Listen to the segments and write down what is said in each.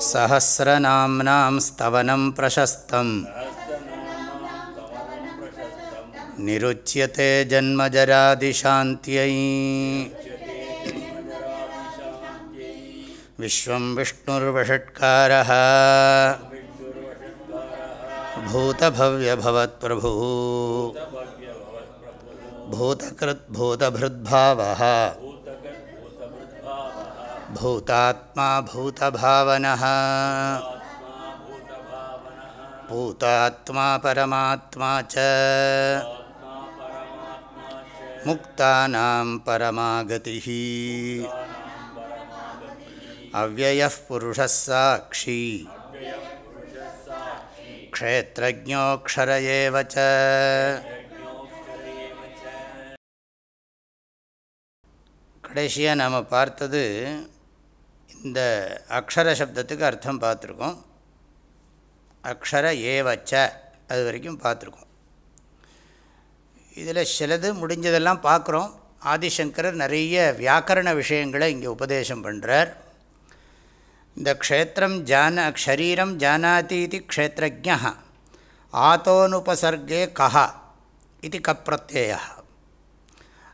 सहस्रनाम्नां स्तवनं प्रशस्तम्। निरुच्यते जन्मजरादिशान्त्यै। विश्वं विष्णुर्वषट्कारः। भूतभव्यभवत्प्रभुः। भूतकृद्भूतभृद्भावः भूतात्मा भूतभावनः भूतात्मा परमात्मा च मुक्तानां परमागतिः अव्ययः पुरुषः साक्षी क्षेत्रज्ञोऽक्षर एव च கடைசியாக நாம் பார்த்தது இந்த அக்ஷர சப்தத்துக்கு அர்த்தம் பார்த்துருக்கோம். அக்ஷர ஏவச்ச அது வரைக்கும் பார்த்துருக்கோம். இதில் சிலது முடிஞ்சதெல்லாம் பார்க்குறோம். ஆதிசங்கரர் நிறைய வியாக்கரண விஷயங்களை இங்கே உபதேசம் பண்ணுறார். இந்த க்ஷேத்திரம் ஜான ஷரீரம் ஜானாதி இது க்ஷேத்திரஜ ஆத்தோனுபசர்கே கஹா இது கப்பிரத்யேயா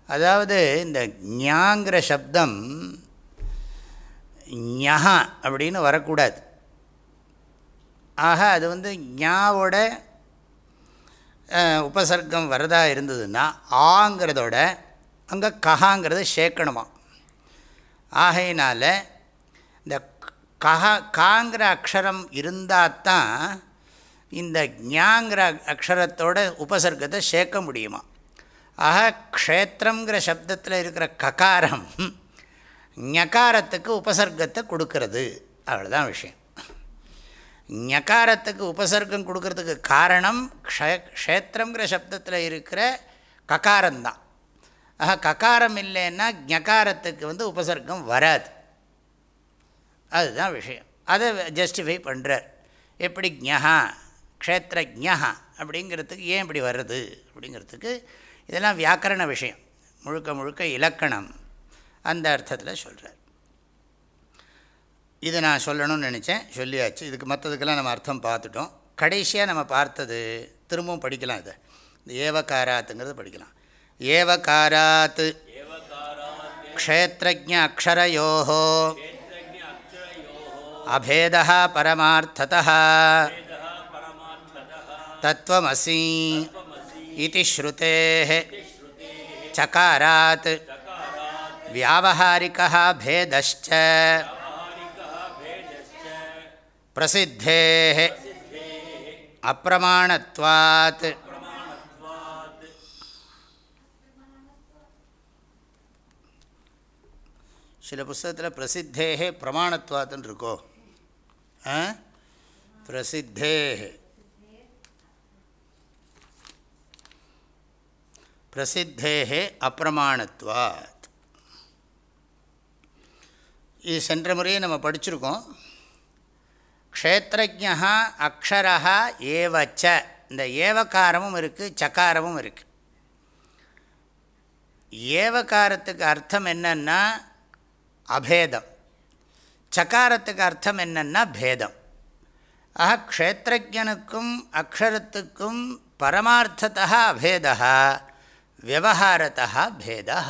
அதாவது இந்த ஞாங்கிற சப்தம் ஞஹா அப்படின்னு வரக்கூடாது. ஆக அது வந்து ஞாவோட உபசர்க்கம் வரதா இருந்ததுன்னா ஆங்கிறதோட அங்கே கஹாங்கிறத சேர்க்கணுமா ஆகையினால் இந்த கஹ காங்கிற அக்ஷரம் இருந்தால் தான் இந்த ஞாங்கிற அக்ஷரத்தோட உபசர்க்கத்தை சேர்க்க முடியுமா? ஆக க்ஷேத்திரங்கிற சப்தத்தில் இருக்கிற ககாரம் ஞகாரத்துக்கு உபசர்க்கத்தை கொடுக்கறது. அவ்வளோதான் விஷயம். ஞகாரத்துக்கு உபசர்க்கம் கொடுக்கறதுக்கு காரணம் க்ஷே க்ஷேத்திரங்கிற சப்தத்தில் இருக்கிற ககாரம்தான். ஆக ககாரம் இல்லைன்னா ஞகாரத்துக்கு வந்து உபசர்க்கம் வராது. அதுதான் விஷயம். அதை ஜஸ்டிஃபை பண்ணுறார் எப்படி ஞஹா க்ஷேத்திரஜா அப்படிங்கிறதுக்கு ஏன் இப்படி வர்றது? அப்படிங்கிறதுக்கு இதெல்லாம் வியாக்கரண விஷயம். முழுக்க முழுக்க இலக்கணம். அந்த அர்த்தத்தில் சொல்கிறார் இது நான் சொல்லணும்னு நினச்சேன் சொல்லியாச்சு. இதுக்கு மற்றதுக்கெல்லாம் நம்ம அர்த்தம் பார்த்துட்டோம். கடைசியாக நம்ம பார்த்தது திரும்பவும் படிக்கலாம் இதை. இந்த ஏவகாராத்துங்கிறது படிக்கலாம். ஏவகாராத் க்ஷேத்திரஜ அக்ஷரையோ அபேதா பரமார்த்தத தத்துவமசி இது ஸ்ருதே சகாராத் வியாவஹாரிகः भेदश्च प्रसिद्धेः अप्रमाणत्वात् சில புஸ்தகத்தில் பிரசித்தேகே பிரமாணத்வாத்துன்னு இருக்கோ பிரசித்தேகே பிரசித்தேகே அப்பிரமாணத்வாத் இது சென்ற முறையே நம்ம படிச்சிருக்கோம். க்ஷேத்திரஜா அக்ஷரா ஏவச்ச. இந்த ஏவகாரமும் இருக்குது சக்காரமும் இருக்குது ஏவகாரத்துக்கு அர்த்தம் என்னன்னா அபேதம். சக்காரத்துக்கு அர்த்தம் என்னன்னா பேதம். ஆக க்ஷேத்திரஜனுக்கும் அக்ஷரத்துக்கும் பரமார்த்தத்தா அபேதா விவகாரத்தா பேதா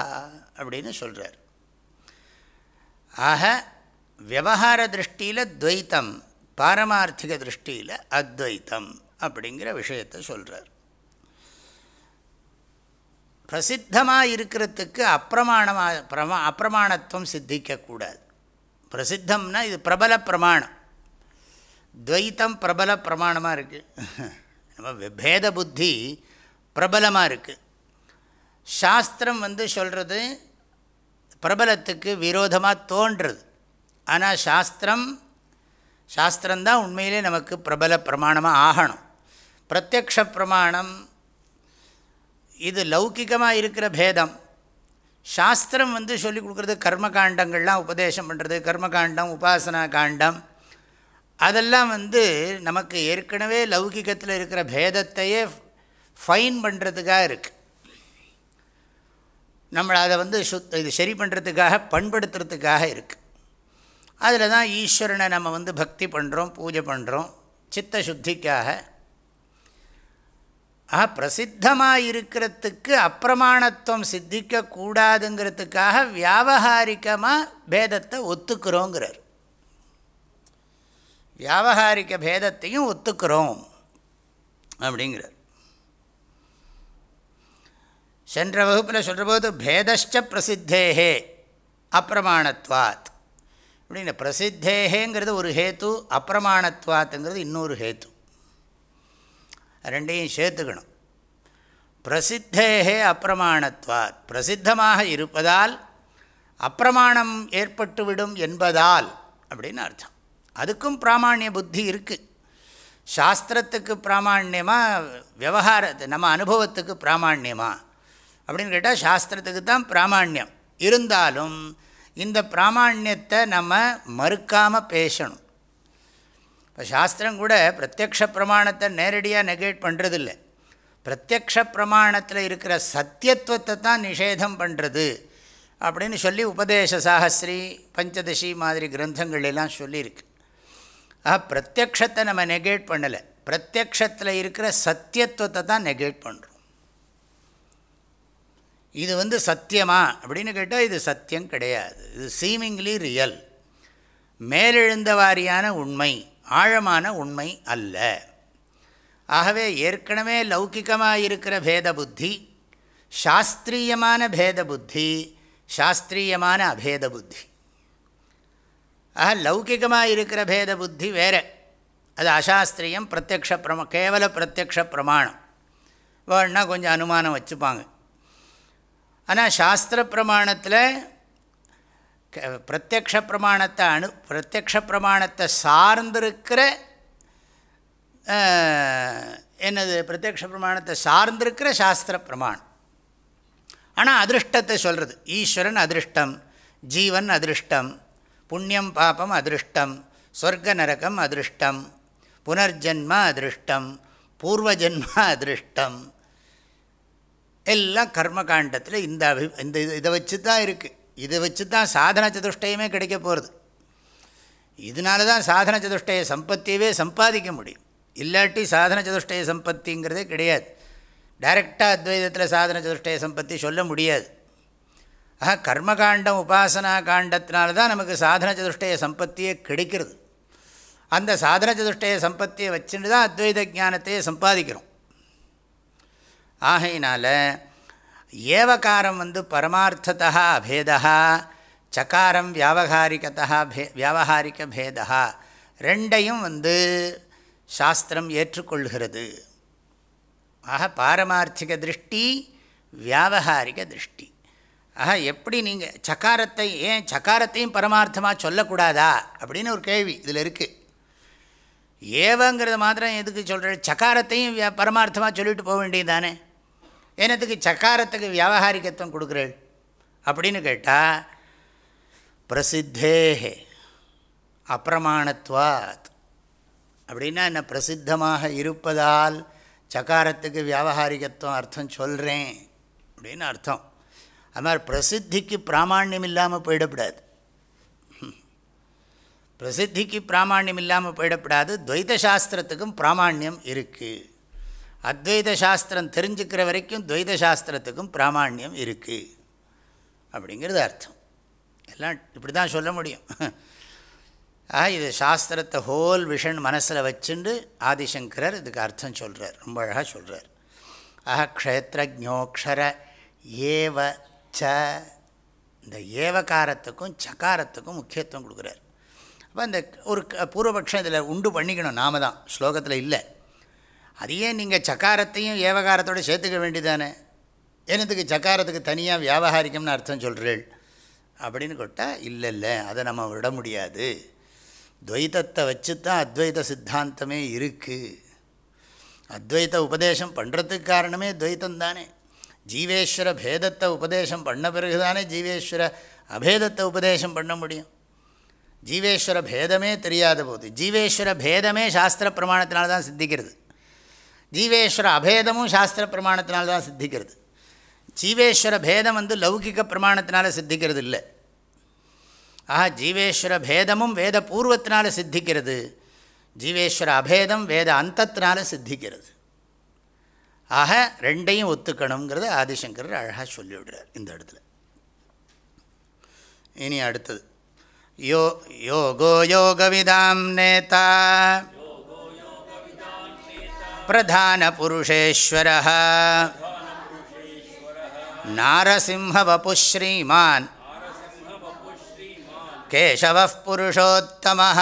அப்படின்னு சொல்கிறார் ஆக விவகார திருஷ்டியில் துவைத்தம் பாரமார்த்திக திருஷ்டியில் அத்வைத்தம் அப்படிங்கிற விஷயத்தை சொல்கிறார் பிரசித்தமாக இருக்கிறதுக்கு அப்பிரமாணமாக பிரமா அப்பிரமாணத்துவம் சித்திக்கக்கூடாது. பிரசித்தம்னா இது பிரபல பிரமாணம். துவைத்தம் பிரபல பிரமாணமாக இருக்குது நம்ம பேத புத்தி பிரபலமாக இருக்குது சாஸ்திரம் வந்து சொல்கிறது பிரபலத்துக்கு விரோதமாக தோன்றுறது. ஆனால் சாஸ்திரம் சாஸ்திரம்தான் உண்மையிலே நமக்கு பிரபல பிரமாணமாக ஆகணும். பிரத்யக்ஷ பிரமாணம் இது லௌக்கிகமாக இருக்கிற பேதம். சாஸ்திரம் வந்து சொல்லிக் கொடுக்குறது கர்மகாண்டங்கள்லாம் உபதேசம் பண்ணுறது கர்மகாண்டம் உபாசனா காண்டம். அதெல்லாம் வந்து நமக்கு ஏற்கனவே லௌகிகத்தில் இருக்கிற பேதத்தையே ஃபைன் பண்ணுறதுக்காக இருக்குது நம்மளை அதை வந்து சுத் இது சரி பண்ணுறதுக்காக பண்படுத்துறதுக்காக இருக்குது அதில் தான் ஈஸ்வரனை நம்ம வந்து பக்தி பண்ணுறோம் பூஜை பண்ணுறோம் சித்த சுத்திக்காக. ஆக பிரசித்தமாக இருக்கிறதுக்கு அப்பிரமாணத்துவம் சித்திக்கக்கூடாதுங்கிறதுக்காக வியாபகாரிகமாக பேதத்தை ஒத்துக்கிறோங்கிறார். வியாபகாரிக பேதத்தையும் ஒத்துக்கிறோம் அப்படிங்கிறார். சென்ற வகுப்பில் சொல்கிறபோது பேதஷ்ட பிரசித்தேகே அப்பிரமாணத்வாத். அப்படின்னு பிரசித்தேகேங்கிறது ஒரு ஹேத்து அப்பிரமாணத்வாத்துங்கிறது இன்னொரு ஹேத்து. ரெண்டையும் சேர்த்துக்கணும். பிரசித்தேகே அப்பிரமாணத்வாத். பிரசித்தமாக இருப்பதால் அப்பிரமாணம் ஏற்பட்டுவிடும் என்பதால் அப்படின்னு அர்த்தம். அதுக்கும் பிராமாணிய புத்தி இருக்குது சாஸ்திரத்துக்கு பிராமான்யமாக விவகாரத்து நம்ம அனுபவத்துக்கு பிராமான்யமாக அப்படின்னு கேட்டால் சாஸ்திரத்துக்கு தான் பிராமாண்யம். இருந்தாலும் இந்த பிராமாண்யத்தை நம்ம மறுக்காமல் பேசணும். இப்போ சாஸ்திரம் கூட பிரத்யக்ஷ பிரமாணத்தை நேரடியாக நெகேட் பண்ணுறதில்ல பிரத்யக்ஷ பிரமாணத்தில் இருக்கிற சத்தியத்துவத்தை தான் நிஷேதம் பண்ணுறது அப்படின்னு சொல்லி உபதேச சாகஸ்ரீ பஞ்சதசி மாதிரி கிரந்தங்கள் எல்லாம் சொல்லியிருக்கு. ஆஹா பிரத்யக்ஷத்தை நம்ம நெகேட் பண்ணலை. பிரத்யக்ஷத்தில் இருக்கிற சத்தியத்துவத்தை தான் நெகேட் பண்ணுறோம் இது வந்து சத்தியமா? அப்படின்னு கேட்டால் இது சத்தியம் கிடையாது. இது சீமிங்லி ரியல் மேலெழுந்த வாரியான உண்மை ஆழமான உண்மை அல்ல. ஆகவே ஏற்கனவே லௌக்கிகமாக இருக்கிற பேத புத்தி சாஸ்திரியமான பேத புத்தி சாஸ்திரியமான அபேத புத்தி ஆக லௌகிகமாக இருக்கிற பேத புத்தி வேறு. அது அசாஸ்திரியம் பிரத்யக்ஷ பிரம கேவல பிரத்யக்ஷ பிரமாணம். வேணுன்னா கொஞ்சம் அனுமானம் வச்சுப்பாங்க. ஆனால் சாஸ்திர பிரமாணத்தில் பிரத்யக்ஷ பிரமாணத்தை அணு பிரத்யக்ஷ பிரமாணத்தை சார்ந்திருக்கிற என்னது? பிரத்யக்ஷ பிரமாணத்தை சார்ந்திருக்கிற சாஸ்திர பிரமாணம். ஆனால் அதிருஷ்டத்தை சொல்கிறது ஈஸ்வரன் அதிருஷ்டம் ஜீவன் அதிருஷ்டம் புண்ணியம் பாபம் அதிருஷ்டம் சொர்க்க நரகம் அதிருஷ்டம் புனர்ஜன்ம அதிருஷ்டம் பூர்வஜன்ம அதிருஷ்டம் எல்லாம் கர்மகாண்டத்தில் இந்த அபி இந்த இது இதை வச்சு தான் இருக்குது இதை வச்சு தான் சாதன சதுஷ்டயமே கிடைக்க போகிறது இதனால தான் சாதன சதுஷ்டய சம்பத்தியவே சம்பாதிக்க முடியும். இல்லாட்டி சாதன சதுஷ்டய சம்பத்திங்கிறதே கிடையாது. டைரெக்டாக அத்வைதத்தில் சாதன சதுஷ்டய சம்பத்தி சொல்ல முடியாது. ஆக கர்மகாண்டம் உபாசனா காண்டத்தினால தான் நமக்கு சாதன சதுஷ்டய சம்பத்தியே கிடைக்கிறது. அந்த சாதன சதுஷ்டய சம்பத்தியை வச்சுட்டு தான் அத்வைத ஜானத்தையே சம்பாதிக்கிறோம். ஆகையினால் ஏவகாரம் வந்து பரமார்த்ததா அபேதா சக்காரம் வியாபகாரிகதா பே வியாபகாரிக பேதா ரெண்டையும் வந்து சாஸ்திரம் ஏற்றுக்கொள்கிறது. ஆக பாரமார்த்திக திருஷ்டி வியாபகாரிக திருஷ்டி. ஆக எப்படி நீங்கள் சக்காரத்தை ஏன் சக்காரத்தையும் பரமார்த்தமாக சொல்லக்கூடாதா? அப்படின்னு ஒரு கேள்வி இதில் இருக்குது ஏவங்கிறத மாத்திரம் எதுக்கு சொல்கிற சக்காரத்தையும் பரமார்த்தமாக சொல்லிட்டு போக வேண்டியது தானே? என்னத்துக்கு சக்காரத்துக்கு வியாபகாரிகத்துவம் கொடுக்குறேள்? அப்படின்னு கேட்டால் பிரசித்தே அப்பிரமாணத்வாத் அப்படின்னா என்ன பிரசித்தமாக இருப்பதால் சக்காரத்துக்கு வியாபகாரிகத்துவம் அர்த்தம் சொல்கிறேன் அப்படின்னு அர்த்தம். அது மாதிரி பிரசித்திக்கு பிராமான்யம் இல்லாமல் போயிடக்கூடாது பிரசித்திக்கு பிராமான்யம் இல்லாமல் போயிடப்படாது. துவைத சாஸ்திரத்துக்கும் பிராமான்யம் இருக்குது அத்வைத சாஸ்திரம் தெரிஞ்சுக்கிற வரைக்கும் துவைத சாஸ்திரத்துக்கும் பிராமான்யம் இருக்குது அப்படிங்கிறது அர்த்தம். எல்லாம் இப்படி தான் சொல்ல முடியும். ஆக இது சாஸ்திரத்தை ஹோல் விஷன் மனசில் வச்சுண்டு ஆதிசங்கரர் இதுக்கு அர்த்தம் சொல்கிறார் ரொம்ப அழகாக சொல்கிறார் ஆக க்ஷேத்திரஜோக்ஷர ஏவ ச இந்த ஏவகாரத்துக்கும் சகாரத்துக்கும் முக்கியத்துவம் கொடுக்குறார். அப்போ இந்த ஒரு க- இதில் உண்டு பண்ணிக்கணும். நாம தான். ஸ்லோகத்தில் இல்லை. அதையே நீங்கள் சக்காரத்தையும் ஏவகாரத்தோடு சேர்த்துக்க வேண்டிதானே என்னத்துக்கு சக்காரத்துக்கு தனியாக வியாபகாரிக்கம்னு அர்த்தம் சொல்கிறீள் அப்படின்னு கொட்டால் இல்லை இல்லை அதை நம்ம விட முடியாது. துவைத்தத்தை வச்சு தான் அத்வைத சித்தாந்தமே இருக்குது அத்வைத உபதேசம் பண்ணுறதுக்கு காரணமே துவைத்தம் தானே. ஜீவேஸ்வர பேதத்தை உபதேசம் பண்ண பிறகு தானே ஜீவேஸ்வர அபேதத்தை உபதேசம் பண்ண முடியும். ஜீவேஸ்வர பேதமே தெரியாத போது ஜீவேஸ்வர பேதமே சாஸ்திர பிரமாணத்தினால தான் சித்திக்கிறது. ஜீவேஸ்வர அபேதமும் சாஸ்திர பிரமாணத்தினால தான் சித்திக்கிறது. ஜீவேஸ்வர பேதம் வந்து லௌகிக பிரமாணத்தினால சித்திக்கிறது இல்லை ஆஹா ஜீவேஸ்வர பேதமும் வேத பூர்வத்தினால சித்திக்கிறது. ஜீவேஸ்வர அபேதம் வேத அந்தத்தினால சித்திக்கிறது. ஆக ரெண்டையும் ஒத்துக்கணுங்கிறது ஆதிசங்கர் அழகாக சொல்லிவிடுறார் இந்த இடத்துல. இனி அடுத்தது. யோ யோகோ யோகவிதாம் நேதா. प्रधानपुरुषेश्वरः नारसिंहवपुः श्रीमान् केशवः पुरुषोत्तमः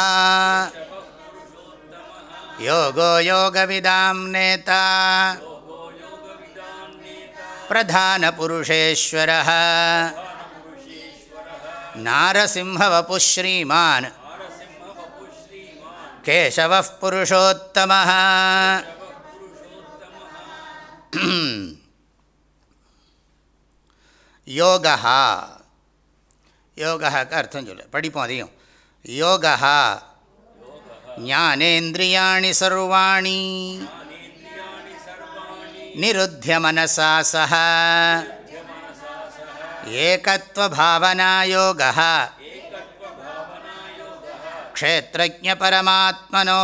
योगो योगविदां नेता प्रधानपुरुषेश्वरः नारसिंहवपुः श्रीमान् केशवः पुरुषोत्तमः योगः। யோகாக்கு அர்த்தம் சொல்ல படிப்போம் அதையும் யோகா ஞானேந்திரியாணி சர்வாணி நிருத்திய மனசா சக ஏகத்வபாவனாயோக க்ஷேத்திரஜபரமாத்மனோ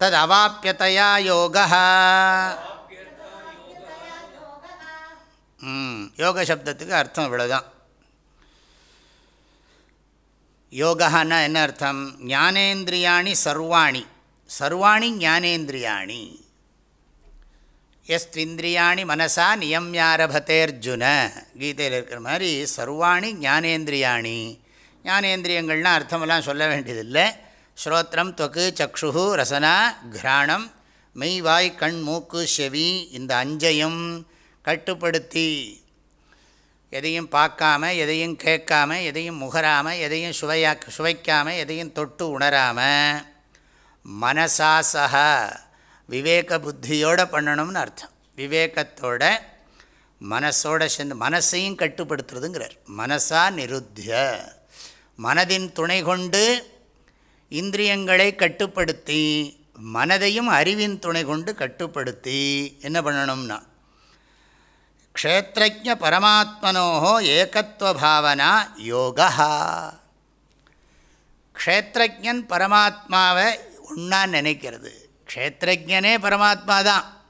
ததவாப்பியதையா யோகா யோக சப்தத்துக்கு அர்த்தம் இவ்வளோதான் யோகான்னா என்ன அர்த்தம்? ஞானேந்திரியாணி சர்வாணி. சர்வாணி ஞானேந்திரியாணி. எஸ்விந்திரியாணி மனசா நியமியாரபத்தேர்ஜுன கீதையில் இருக்கிற மாதிரி சர்வாணி ஞானேந்திரியாணி. ஞானேந்திரியங்கள்னால் அர்த்தமெல்லாம் சொல்ல வேண்டியதில்லை. ஸ்ரோத்திரம் தொக்கு சக்ஷு ரசனா கிராணம். மெய் வாய் கண் மூக்கு செவி இந்த அஞ்சையும் கட்டுப்படுத்தி எதையும் பார்க்காம எதையும் கேட்காம எதையும் முகராமல் எதையும் சுவையா சுவைக்காமல் எதையும் தொட்டு உணராமல் மனசாசக விவேக புத்தியோடு பண்ணணும்னு அர்த்தம். விவேகத்தோட மனசோட சேர்ந்து மனசையும் கட்டுப்படுத்துறதுங்கிறார். மனசா நிருத்திய. மனதின் துணை கொண்டு இந்திரியங்களை கட்டுப்படுத்தி மனதையும் அறிவின் துணை கொண்டு கட்டுப்படுத்தி என்ன பண்ணணும்னா க்ஷேத்திரஜ பரமாத்மனோ ஏகத்துவபாவனா யோகா. க்ஷேத்திரஜன் பரமாத்மாவை ஒன்றா நினைக்கிறது. க்ஷேத்திரஜனே பரமாத்மா தான்.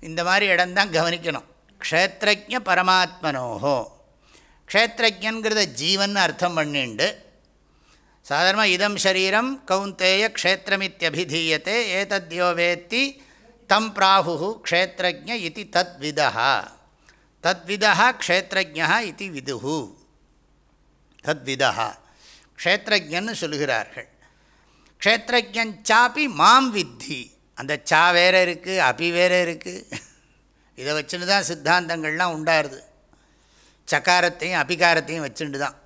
இந்த மாதிரி இடம்தான் கவனிக்கணும். க்ஷேத்திரஜ பரமாத்மனோஹோ. க்ஷேத்திரஜன்கிறத ஜீவன் அர்த்தம் பண்ணிண்டு சாதாரணமாக இதம் சரீரம் கவுந்தேய க்ஷேத்திரமித்யபிதீயத்தை ஏதத்யோ வேத்தி தம் பிராகு க்ஷேத்ரஜ இது தத்விதா தத்விதா க்ஷேத்ரஜா இது விதுகு தத்விதா க்ஷேத்ரஜன்னு சொல்லுகிறார்கள். க்ஷேத்ரஜன் சாப்பி மாம் வித்தி. அந்த சா வேறு இருக்குது அபி வேறு இருக்குது இதை வச்சுட்டு தான் சித்தாந்தங்கள்லாம் உண்டாருது. சக்காரத்தையும் அபிகாரத்தையும் வச்சுட்டு தான்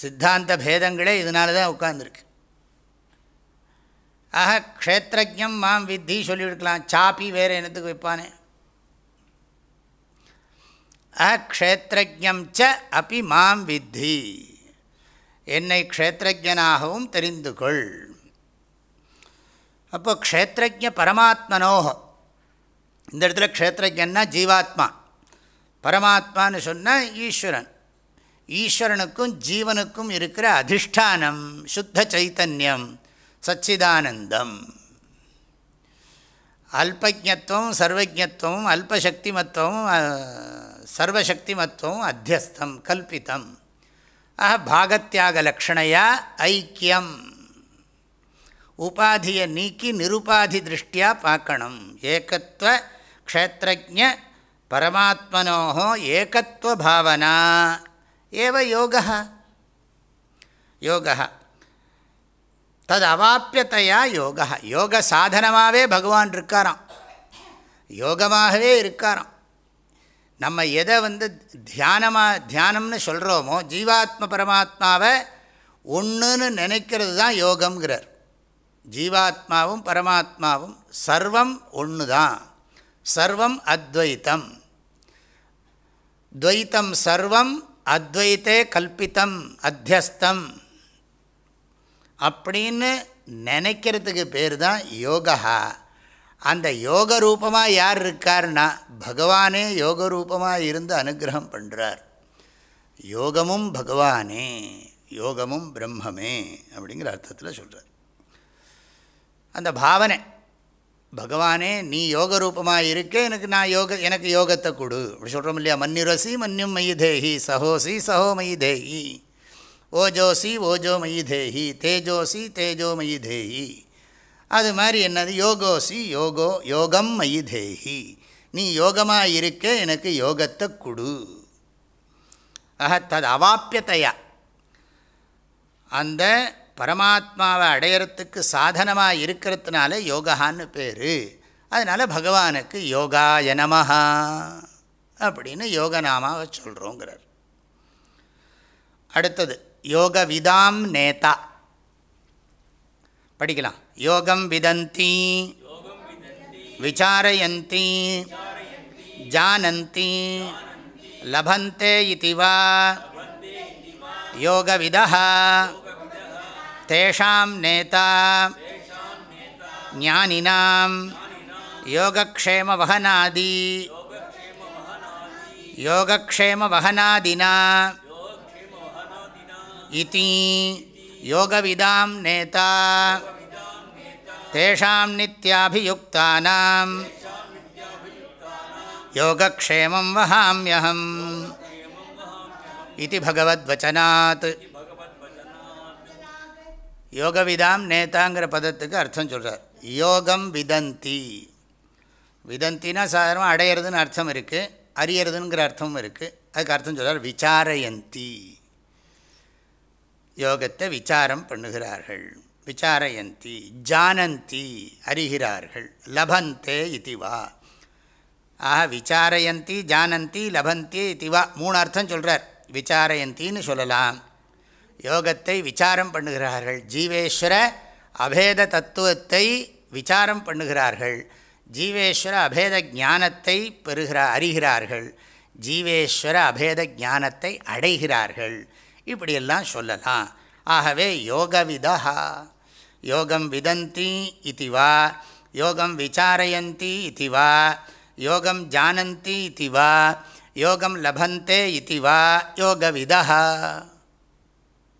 சித்தாந்த பேதங்களே இதனால தான் உட்கார்ந்துருக்கு. ஆக க்ஷேத்திரஜம் மாம் வித்தி சொல்லியிருக்கலாம். சாப்பி வேறு என்னத்துக்கு வைப்பானே? ஆக க்ஷேத்திரஜம் ச அப்பி மாம் வித்தி. என்னை க்ஷேத்திரஜனாகவும் தெரிந்து கொள் அப்போ க்ஷேத்திரஜ பரமாத்மனோக இந்த இடத்துல க்ஷேத்திரஜன்னா ஜீவாத்மா. பரமாத்மான்னு சொன்னால் ஈஸ்வரன். ஈஸ்வரனுக்கும் ஜீவனுக்கும் இருக்கிற அதிஷ்டானம் சுத்த சைத்தன்யம் சச்சிதானந்தம். அல்பஜத்துவம் சர்வஜத்துவம் அல்பசக்திமத்துவம் சர்வசக்திமத்துவம் அத்தியஸ்தம் கல்பித்தம் ஆக பாகத்தியாக லக்ஷணையா ஐக்கியம். உபாதியை நீக்கி நிருபாதி திருஷ்டியாக பார்க்கணும். ஏகத்துவ க்ஷேத்திரஜ பரமாத்மனோ ஏகத்துவ பாவனா. ஏவ யோகா யோகா தது அவாப்பியத்தையா யோக யோக சாதனமாகவே பகவான் இருக்காராம் யோகமாகவே இருக்காராம் நம்ம எதை வந்து தியானமாக தியானம்னு சொல்கிறோமோ ஜீவாத்ம பரமாத்மாவை ஒன்றுன்னு நினைக்கிறது தான் யோகம்ங்கிறார். ஜீவாத்மாவும் பரமாத்மாவும் சர்வம் ஒன்று தான் சர்வம் அத்வைத்தம். துவைத்தம் சர்வம் அத்வைத்தே கல்பித்தம் அத்தியஸ்தம் அப்படின்னு நினைக்கிறதுக்கு பேர் தான் யோகா. அந்த யோக ரூபமாக யார் இருக்கார்னா பகவானே யோக ரூபமாக இருந்து அனுகிரகம் பண்ணுறார் யோகமும் பகவானே யோகமும் பிரம்மமே அப்படிங்கிற அர்த்தத்தில் சொல்கிறார் அந்த பாவனை பகவானே நீ யோக ரூபமாக இருக்க எனக்கு நான் யோக எனக்கு யோகத்தை கொடு. அப்படி சொல்கிறோம் இல்லையா? மன்னிரசி மன்னியும் மயி தேஹி சஹோசி சஹோ மயி தேஹி ஓஜோசி ஓஜோ மயி தேஹி தேஜோசி தேஜோ மயி தேஹி அது மாதிரி என்னது? யோகோசி யோகோ யோகம் மயி தேஹி நீ யோகமாக இருக்க எனக்கு யோகத்தை கொடு. ஆக தது அவாப்பியத்தையா அந்த பரமாத்மாவை அடையறத்துக்கு சாதனமாக இருக்கிறதுனால யோகான்னு பேர். அதனால் பகவானுக்கு யோகாய எனமஹா அப்படின்னு யோகநாமாவை சொல்கிறோங்கிறார் அடுத்தது யோக விதாம் நேதா. படிக்கலாம். யோகம் விதந்தி விசாரயந்தி ஜானந்தி லபந்தே இதி யோகவிதா தேஷாம் நேதா ஞானினாம் யோகக்ஷேமவகனாதி யோகக்ஷேமவகனாதினா இதி யோகவிதாம் நேதா தேஷாம் நித்யாபியுக்தானாம் யோகக்ஷேமம் வகாமியகம் இது பகவத்வச்சனாத் யோகவிதாம் நேதாங்கிற பதத்துக்கு அர்த்தம் சொல்கிறார் யோகம் விதந்தி. விதந்தினா சாதாரணமாக அடையிறதுன்னு அர்த்தம் இருக்குது அறியறதுங்கிற அர்த்தமும் இருக்குது அதுக்கு அர்த்தம் சொல்கிறார் விசாரயந்தி. யோகத்தை விசாரம் பண்ணுகிறார்கள். விசாரயந்தி ஜானந்தி அறிகிறார்கள். லபந்தே இதுவா ஆஹா விசாரயந்தி ஜானந்தி லபந்தி இதுவா மூணு அர்த்தம் சொல்கிறார் விசாரயந்தின்னு சொல்லலாம். யோகத்தை விசாரம் பண்ணுகிறார்கள். ஜீவேஸ்வர அபேத தத்துவத்தை விசாரம் பண்ணுகிறார்கள். ஜீவேஸ்வர அபேத ஞானத்தை பெறுகிறா அறிகிறார்கள். ஜீவேஸ்வர அபேத ஞானத்தை அடைகிறார்கள். இப்படியெல்லாம் சொல்லலாம். ஆகவே யோகவிதா யோகம் விதந்தி இது வா. யோகம் விசாரயந்தி இது வா. யோகம் ஜானந்தி இது வா. யோகம் லபந்தே இது வா. யோகவிதா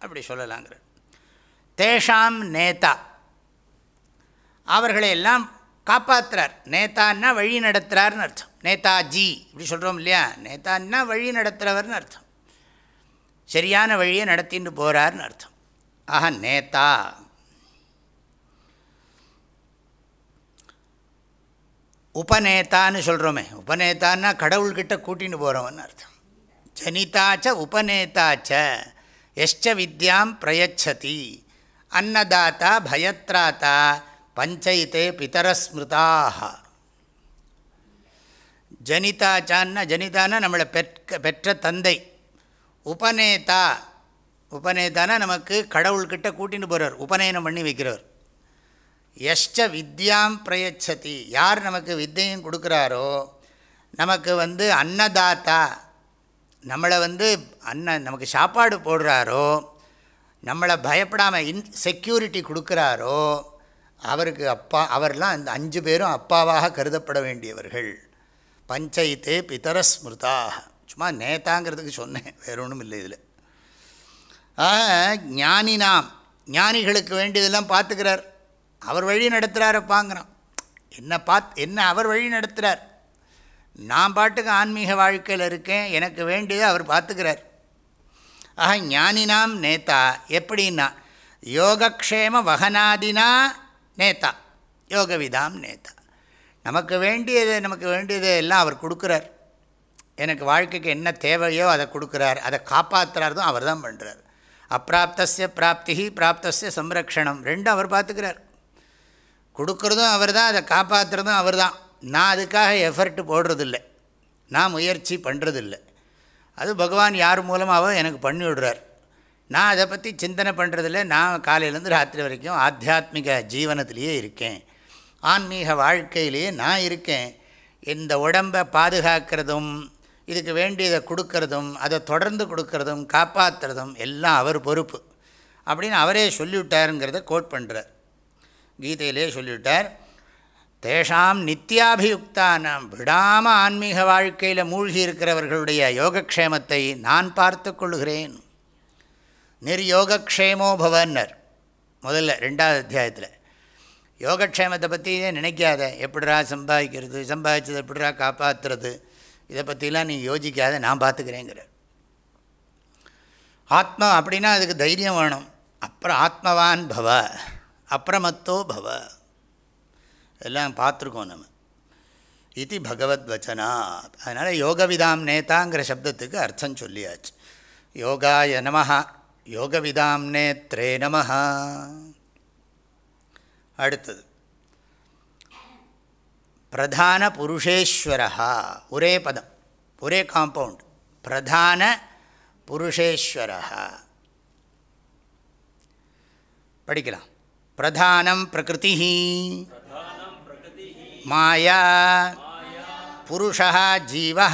அப்படி சொல்லலாங்கிற. தேஷாம் நேதா. அவர்களை எல்லாம் காப்பாற்றுறார் நேதான்னா வழி நடத்துகிறார்னு அர்த்தம். நேதாஜி இப்படி சொல்கிறோம் இல்லையா? நேதான்னா வழி நடத்துகிறவர்னு அர்த்தம். சரியான வழியை நடத்தின்னு போகிறார்னு அர்த்தம். ஆஹா நேதா. உபநேதான்னு சொல்கிறோமே உபநேதான்னா கடவுள்கிட்ட கூட்டின்னு போகிறவன் அர்த்தம். ஜனிதாச்ச உபநேதாச்ச. எஷ்ட வித்யாம் பிரயச்சதி. அன்னதாத்தா பயத்ராத்தா பஞ்சைத்தே பிதரஸ்மிருதாக ஜனிதாச்சான்னா ஜனிதானா நம்மளை பெற்க பெற்ற தந்தை. உபநேதா உபநேதானா நமக்கு கடவுள்கிட்ட கூட்டின்னு போகிறார் உபநயனம் பண்ணி வைக்கிறவர் எஷ்ட வித்யாம் பிரயச்சதி யார் நமக்கு வித்தையும் கொடுக்குறாரோ நமக்கு வந்து அன்னதாத்தா நம்மளை வந்து அண்ணன் நமக்கு சாப்பாடு போடுறாரோ நம்மளை பயப்படாமல் இன் செக்யூரிட்டி கொடுக்குறாரோ அவருக்கு அப்பா அவர்லாம் இந்த அஞ்சு பேரும் அப்பாவாக கருதப்பட வேண்டியவர்கள். பஞ்சாயத்து பிதரஸ்மிருதாக சும்மா நேதாங்கிறதுக்கு சொன்னேன் வேற ஒன்றும் இல்லை இதில். ஞானினாம் ஞானிகளுக்கு வேண்டியதெல்லாம் பார்த்துக்கிறார். அவர் வழி நடத்துகிறாரப்பாங்கிறான் என்ன பாத் என்ன அவர் வழி நடத்துகிறார் நான் பாட்டுக்கு ஆன்மீக வாழ்க்கையில் இருக்கேன் எனக்கு வேண்டியதை அவர் பார்த்துக்கிறார். ஆக ஞானினாம் நேதா எப்படின்னா யோகக்ஷேம வகனாதினா நேதா யோகவிதாம் நேதா. நமக்கு வேண்டியது நமக்கு வேண்டியது எல்லாம் அவர் கொடுக்குறார். எனக்கு வாழ்க்கைக்கு என்ன தேவையோ அதை கொடுக்குறார். அதை காப்பாற்றுறாரதும் அவர் தான் பண்ணுறார் அப்பிராப்தசிய பிராப்தி பிராப்தஸ்ய சம்ரக்ஷணம் ரெண்டும் அவர் பார்த்துக்கிறார். கொடுக்குறதும் அவர் தான் அதை காப்பாற்றுறதும் அவர் தான் நான் அதுக்காக எஃபர்ட்டு போடுறதில்லை. நான் முயற்சி பண்ணுறதில்லை அது பகவான் யார் மூலமாகவோ எனக்கு பண்ணி விடுறார். நான் அதை பற்றி சிந்தனை பண்ணுறதில்ல நான் காலையிலேருந்து ராத்திரி வரைக்கும் ஆத்தியாத்மிக ஜீவனத்திலேயே இருக்கேன். ஆன்மீக வாழ்க்கையிலேயே நான் இருக்கேன். இந்த உடம்பை பாதுகாக்கிறதும் இதுக்கு வேண்டியதை கொடுக்கறதும் அதை தொடர்ந்து கொடுக்கறதும் காப்பாற்றுறதும் எல்லாம் அவர் பொறுப்பு. அப்படின்னு அவரே சொல்லிவிட்டாருங்கிறத கோட் பண்ணுறார் கீதையிலே சொல்லிவிட்டார். தேஷாம் நித்தியாபியுக்தானாம் விடாமல் ஆன்மீக வாழ்க்கையில் மூழ்கி இருக்கிறவர்களுடைய யோகக்ஷேமத்தை நான் பார்த்து கொள்கிறேன். நிர்யோகக்ஷேமோ பவன்னர். முதல்ல ரெண்டாவது அத்தியாயத்தில். யோகக்ஷேமத்தை பற்றி நினைக்காத? எப்படிரா சம்பாதிக்கிறது? சம்பாதிச்சது எப்படிரா காப்பாற்றுறது இதை பற்றிலாம் நீ யோசிக்காத நான் பார்த்துக்கிறேங்கிற. ஆத்மா அப்படின்னா அதுக்கு தைரியம் வேணும். அப்புறம் ஆத்மவான் பவ அப்புறமத்தோ பவ. எல்லாம் பார்த்துருக்கோம் நம்ம. இது பகவத் வச்சனா அதனால் யோகவிதாம் நேதாங்கிற சப்தத்துக்கு அர்த்தம் சொல்லியாச்சு. யோகாய நமஹா யோகவிதாம் நேத்ரே நமஹா. அடுத்தது. பிரதான புருஷேஸ்வரா ஒரே பதம் ஒரே காம்பவுண்ட் பிரதான புருஷேஸ்வரா படிக்கலாம். பிரதானம் பிரகிருதி மாயா. புருஷா ஜீவா.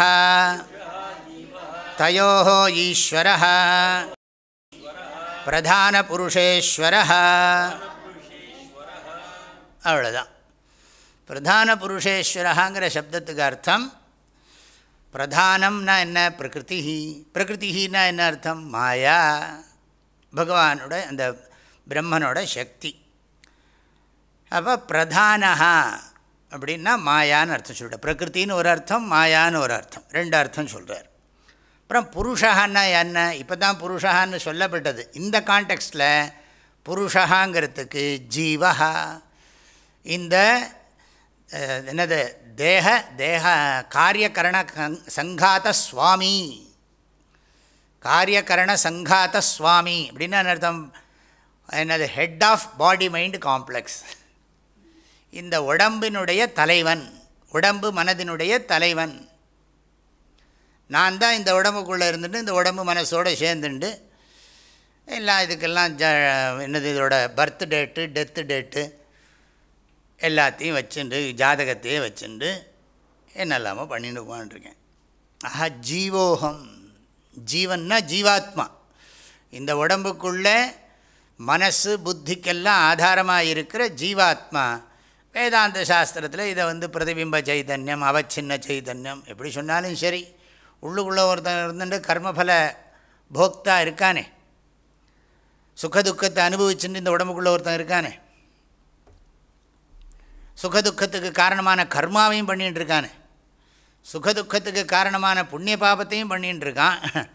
தயோ ஈஸ்வர. பிரதான புருஷேஸ்வர. அவ்வளோதான் பிரதான புருஷேஸ்வரகாங்கிற சப்தத்துக்கு அர்த்தம் பிரதானம்னா என்ன? பிரகிருதி பிரகிருத்தினா என்ன அர்த்தம்? மாயா. பகவானோட அந்த பிரம்மனோட சக்தி. அப்போ பிரதானஹா அப்படின்னா மாயான்னு அர்த்தம் சொல்லிட்டார் பிரகிருத்தின்னு ஒரு அர்த்தம் மாயான்னு ஒரு அர்த்தம். ரெண்டு அர்த்தம் சொல்கிறார் அப்புறம் புருஷகான்னா என்ன? இப்போ தான் புருஷகான்னு சொல்லப்பட்டது. இந்த கான்டெக்ஸ்டில் புருஷகாங்கிறதுக்கு ஜீவஹா இந்த என்னது தேக தேக காரியகரண சங்காத சுவாமி. காரியகரண சங்காத சுவாமி. அப்படின்னு அர்த்தம்? என்னது head of body mind complex இந்த உடம்பினுடைய தலைவன் உடம்பு மனதினுடைய தலைவன். நான் தான் இந்த உடம்புக்குள்ளே இருந்துட்டு இந்த உடம்பு மனசோடு சேர்ந்துண்டு. எல்லாம் இதுக்கெல்லாம் ஜ என்னது இதோட பர்த் டேட்டு டெத்து டேட்டு எல்லாத்தையும் வச்சுண்டு ஜாதகத்தையே வச்சுண்டு என்னெல்லாமோ பண்ணிட்டு உட்காந்துருக்கேன் ஆஹா ஜீவோகம். ஜீவன்னா ஜீவாத்மா. இந்த உடம்புக்குள்ளே மனசு புத்திக்கெல்லாம் ஆதாரமாக இருக்கிற ஜீவாத்மா. வேதாந்த சாஸ்திரத்தில் இதை வந்து பிரதிபிம்ப சைதன்யம் அவச்சின்ன சைதன்யம். எப்படி சொன்னாலும் சரி உள்ளுக்குள்ளே ஒருத்தன் இருந்துட்டு கர்மஃபல போக்தா இருக்கானே. சுகதுக்கத்தை அனுபவிச்சுட்டு இந்த உடம்புக்குள்ளே ஒருத்தன் இருக்கானே. சுகதுக்கத்துக்கு காரணமான கர்மாவையும் பண்ணிகிட்டு இருக்கானே. சுகதுக்கத்துக்கு காரணமான புண்ணிய பாபத்தையும் பண்ணிகிட்டு இருக்கான்.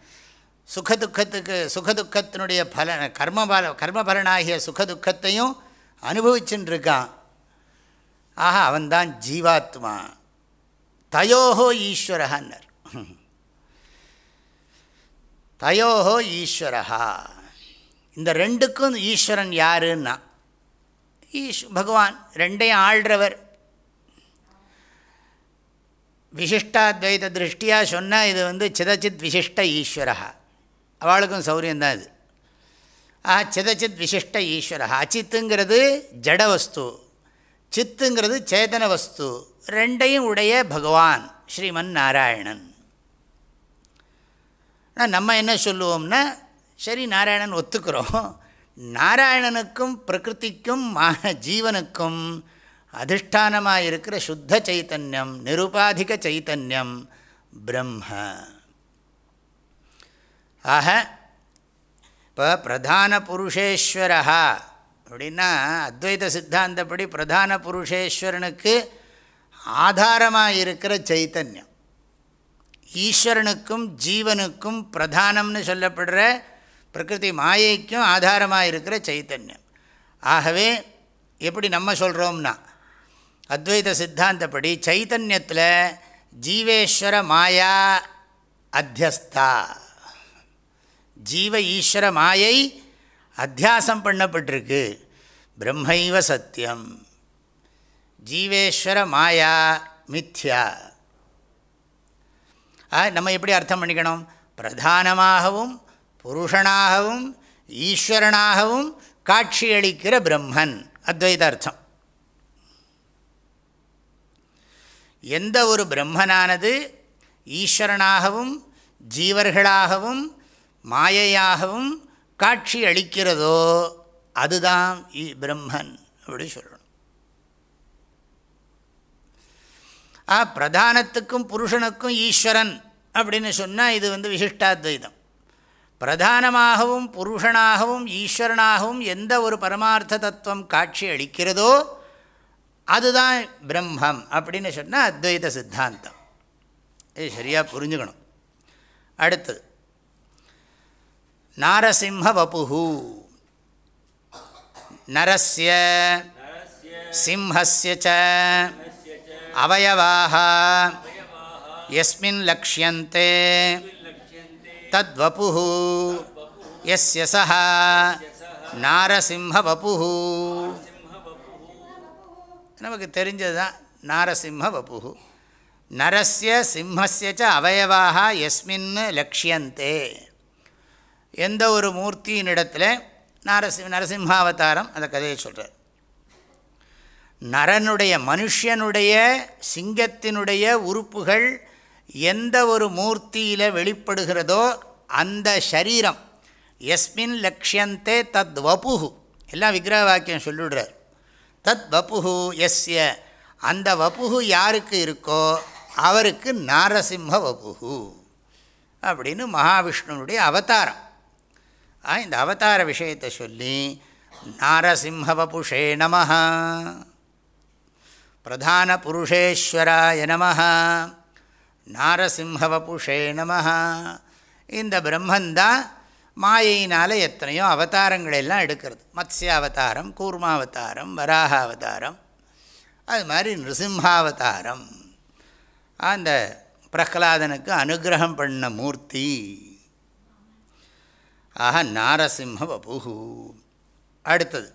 சுகதுக்கத்துக்கு சுகதுக்கத்தினுடைய பல கர்மபல கர்மபலனாகிய சுகதுக்கத்தையும் அனுபவிச்சுட்டு இருக்கான். ஆக அவன்தான் ஜீவாத்மா. தயோஹோ ஈஸ்வரஹன்னர். தயோஹோ ஈஸ்வரகா இந்த ரெண்டுக்கும் ஈஸ்வரன் யாருன்னா? ஈஸ் பகவான் ரெண்டையும் ஆள்றவர். விசிஷ்டாத்வைத திருஷ்டியாக சொன்னால் இது வந்து சிதச்சித் விசிஷ்ட ஈஸ்வரகா அவளுக்கும் சௌரியந்தான் இது. ஆ சிதச்சித் விசிஷ்ட ஈஸ்வரகா அச்சித்துங்கிறது ஜடவஸ்து. சித்துங்கிறது சேதன வஸ்து ரெண்டையும் உடைய பகவான் ஸ்ரீமன் நாராயணன் ஆனால் நம்ம என்ன சொல்லுவோம்னா சரி நாராயணன் ஒத்துக்கிறோம். நாராயணனுக்கும் பிரகிருதிக்கும் ஜீவனுக்கும் அதிஷ்டானமாக இருக்கிற சுத்த சைத்தன்யம் நிருபாதிக சைத்தன்யம் பிரம்ம. ஆக இப்போ பிரதான புருஷேஸ்வரா அப்படின்னா அத்வைத சித்தாந்தப்படி பிரதான புருஷேஸ்வரனுக்கு ஆதாரமாக இருக்கிற சைத்தன்யம். ஈஸ்வரனுக்கும் ஜீவனுக்கும் பிரதானம்னு சொல்லப்படுற பிரகிருதி மாயைக்கும் ஆதாரமாக இருக்கிற சைத்தன்யம். ஆகவே எப்படி நம்ம சொல்கிறோம்னா அத்வைத சித்தாந்தப்படி சைத்தன்யத்தில் ஜீவேஸ்வர மாயா அத்தியஸ்தா. ஜீவ ஈஸ்வர மாயை அத்தியாசம் பண்ணப்பட்டிருக்கு. பிரம்மைவ சத்தியம். ஜீவேஸ்வர மாயா மித்யா. நம்ம எப்படி அர்த்தம் பண்ணிக்கணும்? பிரதானமாகவும் புருஷனாகவும் ஈஸ்வரனாகவும் காட்சியளிக்கிற பிரம்மன். அத்வைத அர்த்தம். எந்த ஒரு பிரம்மனானது ஈஸ்வரனாகவும் ஜீவர்களாகவும் மாயையாகவும் காட்சி அளிக்கிறதோ அதுதான் பிரம்மன் அப்படி சொல்லணும். ஆ பிரதானத்துக்கும் புருஷனுக்கும் ஈஸ்வரன் அப்படின்னு சொன்னால் இது வந்து விசிஷ்டாத்வைதம். பிரதானமாகவும் புருஷனாகவும் ஈஸ்வரனாகவும் எந்த ஒரு பரமார்த்த தத்துவம் காட்சி அளிக்கிறதோ அதுதான் பிரம்மம் அப்படின்னு சொன்னால் அத்வைத சித்தாந்தம். இது சரியாக புரிஞ்சுக்கணும். அடுத்தது. நாரசிம்ம வபு நரஸ்ய சிம்ஹஸ்ய ச அவயவாக எஸ்மின் லக்ஷ்யந்தே. தத்வபு எஸ்ய சா நாரசிம்ம வபு நமக்கு தெரிஞ்சது தான் நாரசிம்ம வபு நரஸ்ய சிம்மஸ்ய ச அவயவாக எஸ்மின் லக்ஷியந்தே. எந்த ஒரு மூர்த்தியின் இடத்துல நாரசிம் நரசிம்மாவதாரம் அந்த கதையை சொல்கிறார் நரனுடைய மனுஷனுடைய சிங்கத்தினுடைய உறுப்புகள் எந்த ஒரு மூர்த்தியில் வெளிப்படுகிறதோ அந்த சரீரம் எஸ்மின் லக்ஷியந்தே தத் வபுகு எல்லாம் விக்கிரக வாக்கியம் சொல்லிவிடுறார். தத் வபுகு எஸ்ய. அந்த வபுகு யாருக்கு இருக்கோ அவருக்கு நாரசிம்ம வபுகு அப்படின்னு மகாவிஷ்ணுனுடைய அவதாரம். இந்த அவதார விஷயத்தை சொல்லி நாரசிம்ம வபுஷே நம பிரதான புருஷேஸ்வராய நம நாரசிம்ம வபுஷே நம இந்த பிரம்மந்தான் மாயினால் எத்தனையோ அவதாரங்கள் எல்லாம் எடுக்கிறது. மத்ஸ்ய அவதாரம் கூர்மாவதாரம் வராக அவதாரம் அது மாதிரி நிருசிம்ஹாவதாரம். அந்த பிரகலாதனுக்கு அனுகிரகம் பண்ண மூர்த்தி. ஆக நாரசிம்ம வபுகு அடுத்தது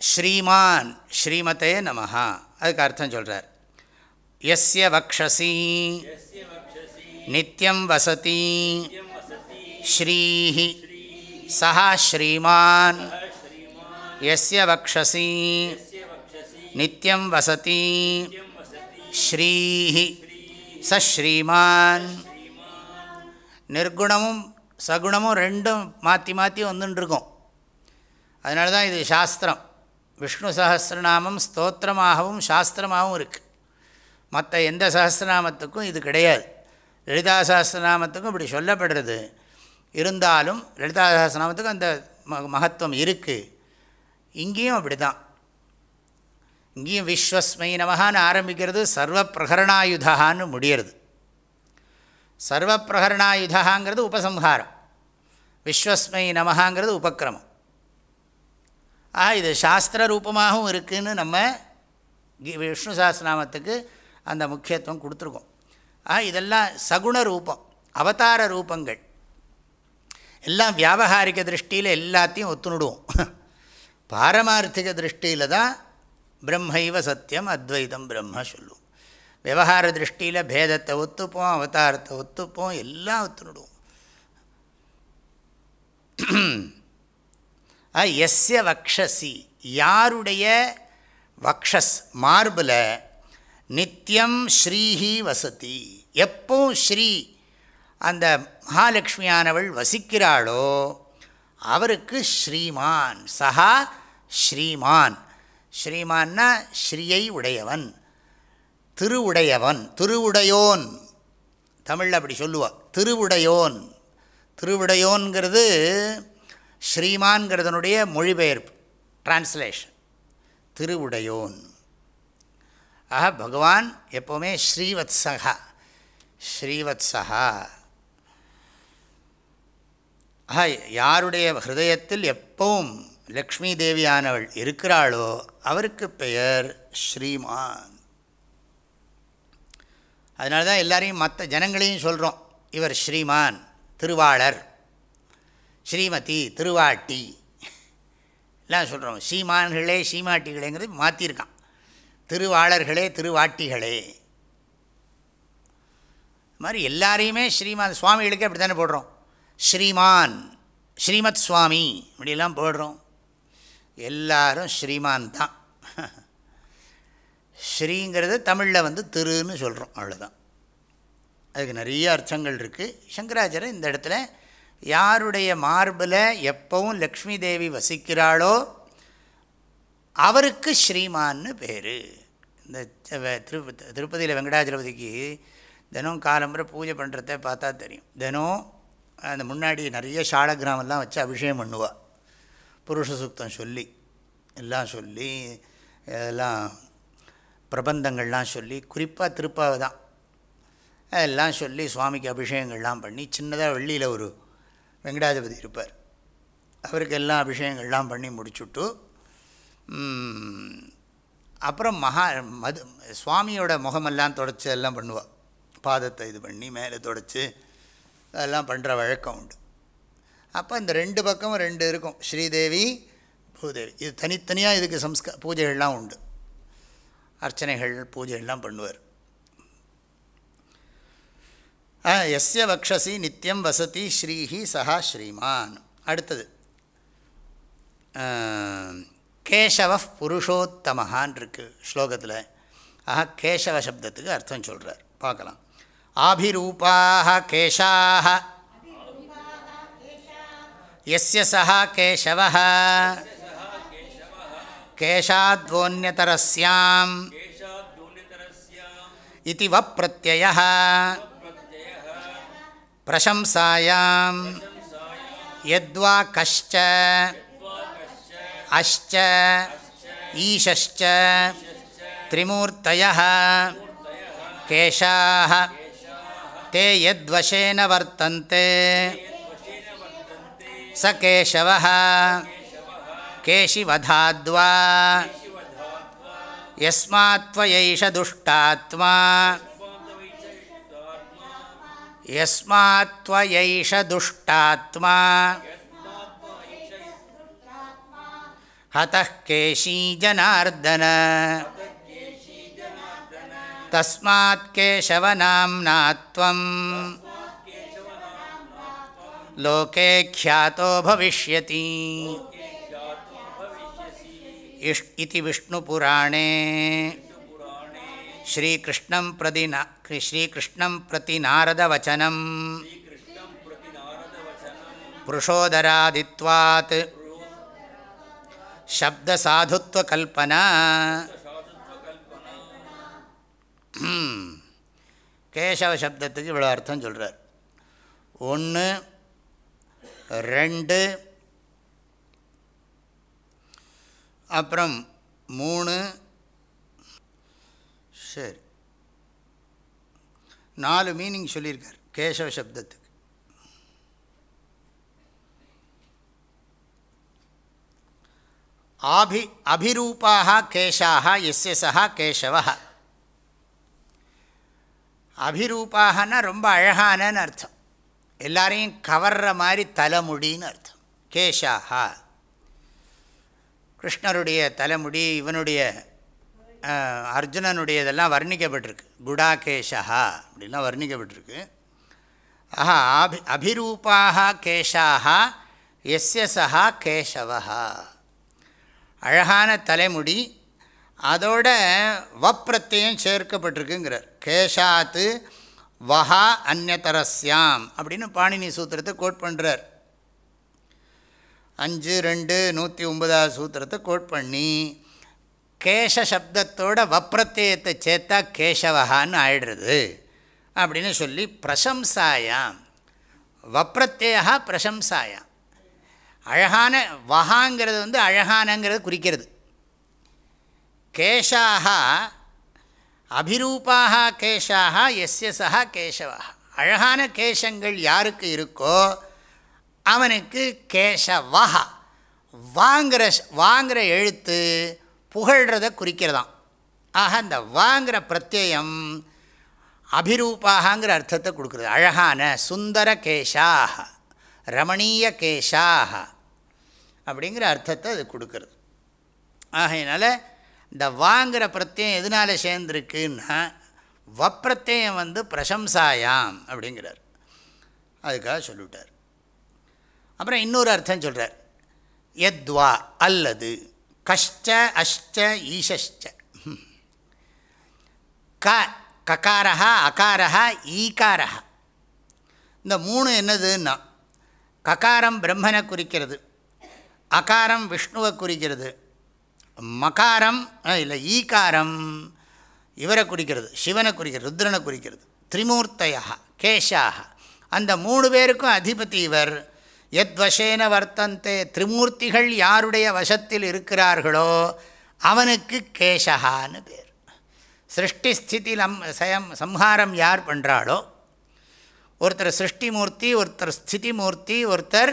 ஸ்ரீமான் ஸ்ரீமதே நமஹா. அதுக்கு அர்த்தம் சொல்கிறார் எஸ்ய வக்ஷசி நித்தியம் வசதி ஸ்ரீஹி சா ஸ்ரீமான். எஸ்ய வக்ஷசி நித்தியம் வசதி ஸ்ரீஹி ச ஸ்ரீமான். நிர்குணமும் சகுணமும் ரெண்டும் மாற்றி மாற்றி வந்துட்டுருக்கோம் அதனால தான் இது சாஸ்திரம். விஷ்ணு சஹஸ்ரநாமம் ஸ்தோத்திரமாகவும் சாஸ்திரமாகவும் இருக்குது மற்ற எந்த சஹஸ்ரநாமத்துக்கும் இது கிடையாது. லலிதா சஹஸ்ரநாமத்துக்கும் இப்படி சொல்லப்படுறது. இருந்தாலும் லலிதா சகசிரநாமத்துக்கும் அந்த ம மகத்துவம் இருக்குது இங்கேயும் அப்படி தான் இங்கேயும் விஸ்வஸ்மை நமகான்னு ஆரம்பிக்கிறது சர்வ பிரகரணாயுதான்னு முடியறது. சர்வ உபசம்ஹாரம். விஸ்வஸ்மை நமகாங்கிறது உபக்கிரமம் ஆ இது சாஸ்திர ரூபமாகவும் இருக்குதுன்னு நம்ம விஷ்ணு சாஸ்திரநாமத்துக்கு அந்த முக்கியத்துவம் கொடுத்துருக்கோம். ஆ இதெல்லாம் சகுண ரூபம் அவதார ரூபங்கள். எல்லாம் வியாபகாரிக திருஷ்டியில் எல்லாத்தையும் ஒத்துணுடுவோம். பாரமார்த்திக திருஷ்டியில் தான் பிரம்மைவ சத்தியம் அத்வைதம் பிரம்ம சொல்லுவோம் விவகார திருஷ்டியில் பேதத்தை ஒத்துப்போம் அவதாரத்தை ஒத்துப்போம் எல்லாம் ஒத்துனுடுவோம் எஸ்ய வக்ஷசி. யாருடைய வக்ஷஸ் மார்பில் நித்தியம் ஸ்ரீஹி வசதி? எப்போ ஸ்ரீ அந்த மகாலட்சுமியானவள் வசிக்கிறாளோ அவருக்கு ஸ்ரீமான். சஹா ஸ்ரீமான். ஸ்ரீமான்னா ஸ்ரீயை உடையவன். திருவுடையவன் திருவுடையோன். தமிழில் அப்படி சொல்லுவாள் திருவுடையோன். திருவுடையோன்கிறது ஸ்ரீமான்கிறதனுடைய மொழிபெயர்ப்பு டிரான்ஸ்லேஷன் திருவுடையோன். ஆஹா பகவான் எப்போவுமே ஸ்ரீவத்ஸகா ஸ்ரீவத்ஸகா ஆஹா யாருடைய ஹிருதயத்தில் எப்பவும் லக்ஷ்மி தேவியானவள் இருக்கிறாளோ அவருக்கு பெயர் ஸ்ரீமான். அதனால தான் எல்லாரையும் மற்ற ஜனங்களையும் சொல்கிறோம் இவர் ஸ்ரீமான் திருவாளர் ஸ்ரீமதி திருவாட்டி. எல்லாம் சொல்கிறோம் ஸ்ரீமான்களே ஸ்ரீமாட்டிகளேங்கிறது மாற்றிருக்கான் திருவாளர்களே திருவாட்டிகளே. இது மாதிரி எல்லாரையுமே ஸ்ரீமான் சுவாமிகளுக்கு அப்படி தானே போடுறோம். ஸ்ரீமான் ஸ்ரீமத் சுவாமி இப்படிலாம் போடுறோம். எல்லாரும் ஸ்ரீமான் தான். ஸ்ரீங்கிறது தமிழில் வந்து திருன்னு சொல்கிறோம் அவ்வளோதான் அதுக்கு நிறைய அர்த்தங்கள் இருக்குது சங்கராச்சாரியர் இந்த இடத்துல யாருடைய மார்பில் எப்பவும் லக்ஷ்மி தேவி வசிக்கிறாளோ அவருக்கு ஸ்ரீமான்னு பேர். இந்த திருப்ப திருப்பதியில் வெங்கடாச்சலபதிக்கு தினம் காலம்புரை பூஜை பண்ணுறத பார்த்தா தெரியும். தினம் அந்த முன்னாடி நிறைய சாலக்கிராமெல்லாம் வச்சு அபிஷேகம் பண்ணுவாள் புருஷ சுத்தம் சொல்லி எல்லாம் சொல்லி எல்லாம் பிரபந்தங்கள்லாம் சொல்லி குறிப்பாக திருப்பாவை தான். அதெல்லாம் சொல்லி சுவாமிக்கு அபிஷேகங்கள்லாம் பண்ணி சின்னதாக வெள்ளியில் ஒரு வெங்கடாதிபதி இருப்பார். அவருக்கு எல்லாம் அபிஷேகங்கள்லாம் பண்ணி முடிச்சுட்டு அப்புறம் மகா மது சுவாமியோட முகமெல்லாம் தொடச்சி எல்லாம் பண்ணுவாள் பாதத்தை இது பண்ணி மேலே தொடச்சி அதெல்லாம் பண்ணுற வழக்கம் உண்டு. அப்போ இந்த ரெண்டு பக்கமும் ரெண்டு இருக்கும். ஸ்ரீதேவி பூதேவி. இது தனித்தனியாக இதுக்கு சம்ஸ்க பூஜைகள்லாம் உண்டு. அர்ச்சனைகள் பூஜைகள்லாம் பண்ணுவார். எஸ்ய வக்ஷசி நித்தியம் வசதி ஸ்ரீஹி சஹா ஸ்ரீமான். அடுத்தது. கேசவ புருஷோத்தமஹான் இருக்குது ஸ்லோகத்தில். ஆஹா கேசவ சப்தத்துக்கு அர்த்தம் சொல்கிறார் பார்க்கலாம். ஆபிரூபாக கேஷாக எஸ்ய சஹா கேசவ केशाद्वोन्यतरस्याम् इति वप्रत्ययः प्रशंसायां यद्वा कश्च अश्च ईशश्च त्रिमूर्तयः केशाः ते यद्वशेन वर्तन्ते स केशवः केशिवधाद्वा यस्मात्त्वयैष दुष्टात्मा यस्मात्त्वयैष दुष्टात्मा हतः केशी जनार्दन तस्मात् केशवनाम्ना त्वं लोके ख्यातो भविष्यति இஷ் இது விஷ்ணுபுராணே ஸ்ரீகிருஷ்ணம் பிரதி ஸ்ரீகிருஷ்ணம் பிரதி நாரதவச்சனம் புருஷோதராதித்வாத் சப்தசாதுத்வகல்பனா கேசவ சப்தத்துக்கு இவ்வளோ அர்த்தம் சொல்கிறார் ஒன்று ரெண்டு அப்புறம் மூணு. சரி. நாலு மீனிங் சொல்லியிருக்கார் கேசவ சப்தத்துக்கு. ஆபி அபிரூபாக கேஷாக எஸ்ய சா கேசவ அபிரூபாகனா ரொம்ப அழகானன்னு அர்த்தம். எல்லாரையும் கவர்ற மாதிரி தலைமுடின்னு அர்த்தம். கேஷாக கிருஷ்ணருடைய தலைமுடி இவனுடைய அர்ஜுனனுடையதெல்லாம் வர்ணிக்கப்பட்டிருக்கு. குடாகேஷா அப்படிலாம் வர்ணிக்கப்பட்டிருக்கு. ஆஹா அபி அபிரூபாக கேஷாக எஸ்ய சா கேசவா அழகான தலைமுடி. அதோட வப்பிரத்தையும் சேர்க்கப்பட்டிருக்குங்கிறார். கேஷாத்து வஹா அந்நதரஸ்யாம் அப்படின்னு பாணினி சூத்திரத்தை கோட் பண்ணுறார் அஞ்சு ரெண்டு நூற்றி ஒன்பதாவது சூத்திரத்தை கோட் பண்ணி கேஷ சப்தத்தோட வப்பிரத்தியத்தை சேர்த்தா கேசவகான்னு ஆயிடுறது. அப்படின்னு சொல்லி பிரசம்சாயாம். வப்ரத்தேயா பிரசம்சாயாம். அழகான வகாங்கிறது வந்து அழகானங்கிறது குறிக்கிறது. கேஷாக அபிரூபாக கேஷாக எஸ்ய சா கேசவா அழகான கேசங்கள் யாருக்கு இருக்கோ அவனுக்கு கேசவா வாங்கிற வாங்கிற எழுத்து புகழ்கிறத குறிக்கிறதாம். ஆக அந்த வாங்கிற பிரத்யம் அபிரூபாகங்கிற அர்த்தத்தை கொடுக்குறது. அழகான சுந்தர கேஷாக ரமணீய கேஷாக அப்படிங்கிற அர்த்தத்தை அது கொடுக்குறது. ஆகையினால் இந்த வாங்கிற பிரத்யம் எதனால் சேர்ந்துருக்குன்னா வப்பிரத்தியம் வந்து பிரசம்சாயாம் அப்படிங்கிறார். அதுக்காக சொல்லிவிட்டார். அப்புறம் இன்னொரு அர்த்தம் சொல்கிறார் எத்வா அல்லது கஷ்ட அஷ்ட ஈஷ்ச க ககாரா அகாரா ஈகாரா இந்த மூணு என்னதுன்னா ககாரம் பிரம்மனை குறிக்கிறது அகாரம் விஷ்ணுவை குறிக்கிறது மகாரம் இல்லை ஈகாரம் இவரை குறிக்கிறது சிவனை குறிக்கிறது ருத்ரனை குறிக்கிறது திரிமூர்த்தையாக கேஷாக அந்த மூணு பேருக்கும் அதிபதி இவர். எத் வசேன வர்த்தந்தே திரிமூர்த்திகள் யாருடைய வசத்தில் இருக்கிறார்களோ அவனுக்கு கேசகான்னு பேர். சிருஷ்டி ஸ்திதி லம் சயம் சம்ஹாரம் யார் பண்ணுறாளோ ஒருத்தர் சிருஷ்டி மூர்த்தி ஒருத்தர் ஸ்திதி மூர்த்தி ஒருத்தர்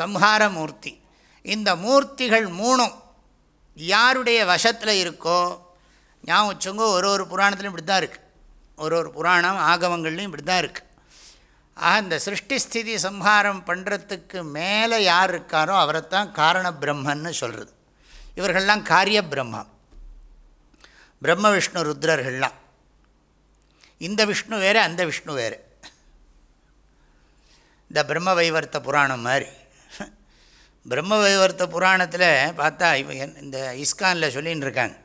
சம்ஹார மூர்த்தி. இந்த மூர்த்திகள் மூணும் யாருடைய வசத்தில் இருக்கோ ஞாபகம் வச்சுங்க ஒரு ஒரு புராணத்துலையும் இப்படி தான் இருக்குது ஒரு ஒரு புராணம் ஆகவங்கள்லையும் இப்படி தான் இருக்குது ஆக இந்த சிருஷ்டி ஸ்திதி சம்ஹாரம் பண்ணுறதுக்கு மேலே யார் இருக்காரோ அவரைத்தான் காரண பிரம்மன்னு சொல்கிறது இவர்கள்லாம் காரிய பிரம்மம் பிரம்ம விஷ்ணு ருத்ரர்கள்லாம். இந்த விஷ்ணு வேறு அந்த விஷ்ணு வேறு. இந்த பிரம்ம வைவர்த்த புராணம் மாதிரி. பிரம்ம வைவர்த்த புராணத்தில் பார்த்தா இவ இந்த இஸ்கானில் சொல்லின்னு இருக்காங்க.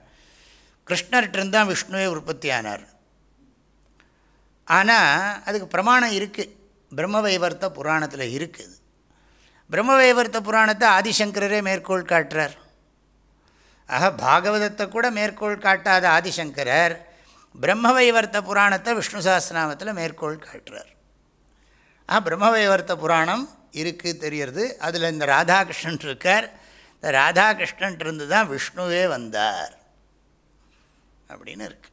கிருஷ்ணர்கிட்ட தான் விஷ்ணுவே உற்பத்தி ஆனார் ஆனால் அதுக்கு பிரமாணம் இருக்குது பிரம்மவைவர்த்த புராணத்தில் இருக்குது பிரம்மவைவர்த்த புராணத்தை ஆதிசங்கரரே மேற்கோள் காட்டுறார். ஆக பாகவதத்தை கூட மேற்கோள் காட்டாத ஆதிசங்கரர் பிரம்மவைவர்த்த புராணத்தை விஷ்ணு சாஸ்திரநாமத்தில் மேற்கோள் காட்டுறார். ஆ பிரம்மவைவர்த்த புராணம் இருக்குது தெரியறது அதில் இந்த ராதாகிருஷ்ணன் இருக்கார். இந்த ராதாகிருஷ்ணன் இருந்து தான் விஷ்ணுவே வந்தார். அப்படின்னு இருக்கு.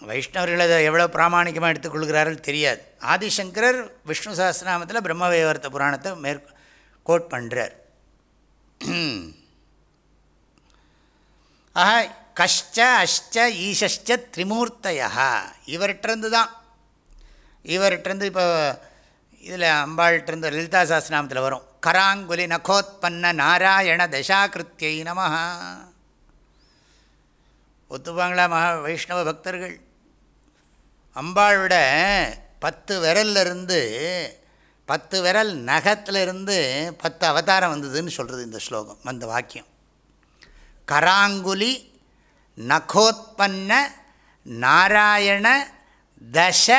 வைஷ்ணவர்கள் அதை எவ்வளோ பிராமணிக்கமாக எடுத்துக்கொள்கிறார்கள் தெரியாது. ஆதிசங்கரர் விஷ்ணு சாஸ்திரநாமத்தில் பிரம்மவேவர்த்த புராணத்தை மேற் கோட் பண்ணுறார் ஆஹா கஷ்ட அஷ்ட ஈஷ்ச திரிமூர்த்தையா? இவர்கிட்டருந்து தான் இவர்கிட்டருந்து இப்போ இதில் அம்பாள்கிட்டருந்து லலிதா சாஸ்திரநாமத்தில் வரும். கராங்குலி நகோத்பன்ன நாராயண தசாகிருத்தியை நம ஒத்துப்பாங்களா மகா வைஷ்ணவ பக்தர்கள்? அம்பாளோட பத்து விரல்லிருந்து பத்து விரல் நகத்திலிருந்து பத்து அவதாரம் வந்ததுன்னு சொல்கிறது இந்த ஸ்லோகம் அந்த வாக்கியம். கராங்குலி நகோத்பன்ன நாராயண தச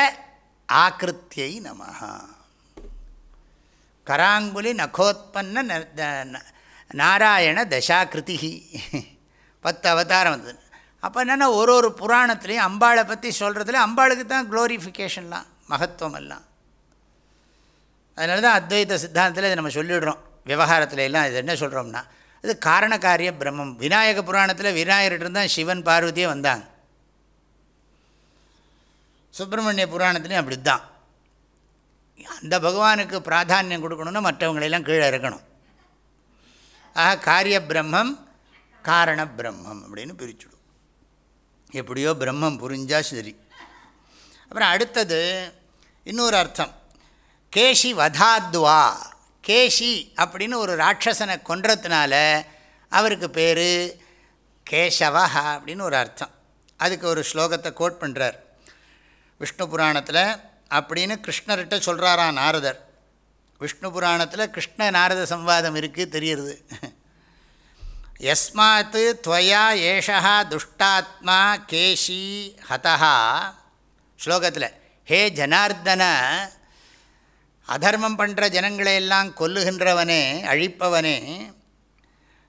ஆக்கிருத்தியை நம கராங்குலி நகோத்பன்ன நாராயண தசாக்கிருதி பத்து அவதாரம் வந்தது. அப்போ என்னென்னா ஒரு ஒரு புராணத்துலேயும் அம்பாளை பற்றி சொல்கிறதுல அம்பாளுக்கு தான் க்ளோரிஃபிகேஷன்லாம் மகத்துவம் எல்லாம் அதனால தான் அத்வைத சித்தாந்தத்தில் இதை நம்ம சொல்லிடுறோம். விவகாரத்தில் எல்லாம் இது என்ன சொல்கிறோம்னா இது காரணக்காரிய பிரம்மம். விநாயக புராணத்தில் விநாயகர்கிட்ட தான் சிவன் பார்வதியே வந்தாங்க. சுப்பிரமணிய புராணத்துலேயும் அப்படி தான் அந்த பகவானுக்கு பிராதானியம் கொடுக்கணுன்னா மற்றவங்களெல்லாம் கீழே இருக்கணும் ஆக காரிய பிரம்மம் காரண பிரம்மம் அப்படின்னு பிரிச்சுடும் எப்படியோ பிரம்மம் புரிஞ்சால் சரி. அப்புறம் அடுத்தது இன்னொரு அர்த்தம். கேஷி வதாத்வா. கேஷி அப்படின்னு ஒரு ராட்சசனை கொன்றதுனால அவருக்கு பேர் கேசவா அப்படின்னு ஒரு அர்த்தம். அதுக்கு ஒரு ஸ்லோகத்தை கோட் பண்ணுறார் விஷ்ணு புராணத்தில் அப்படின்னு கிருஷ்ணர்கிட்ட சொல்கிறாரா நாரதர். விஷ்ணு புராணத்தில் கிருஷ்ண நாரத சம்வாதம் இருக்குது தெரியுது எஸ்மாத் துவயா ஏஷா துஷ்டாத்மா கேஷி ஹதா ஸ்லோகத்தில் ஹே ஜனார்தன அதர்மம் பண்ணுற ஜனங்களையெல்லாம் கொல்லுகின்றவனே அழிப்பவனே.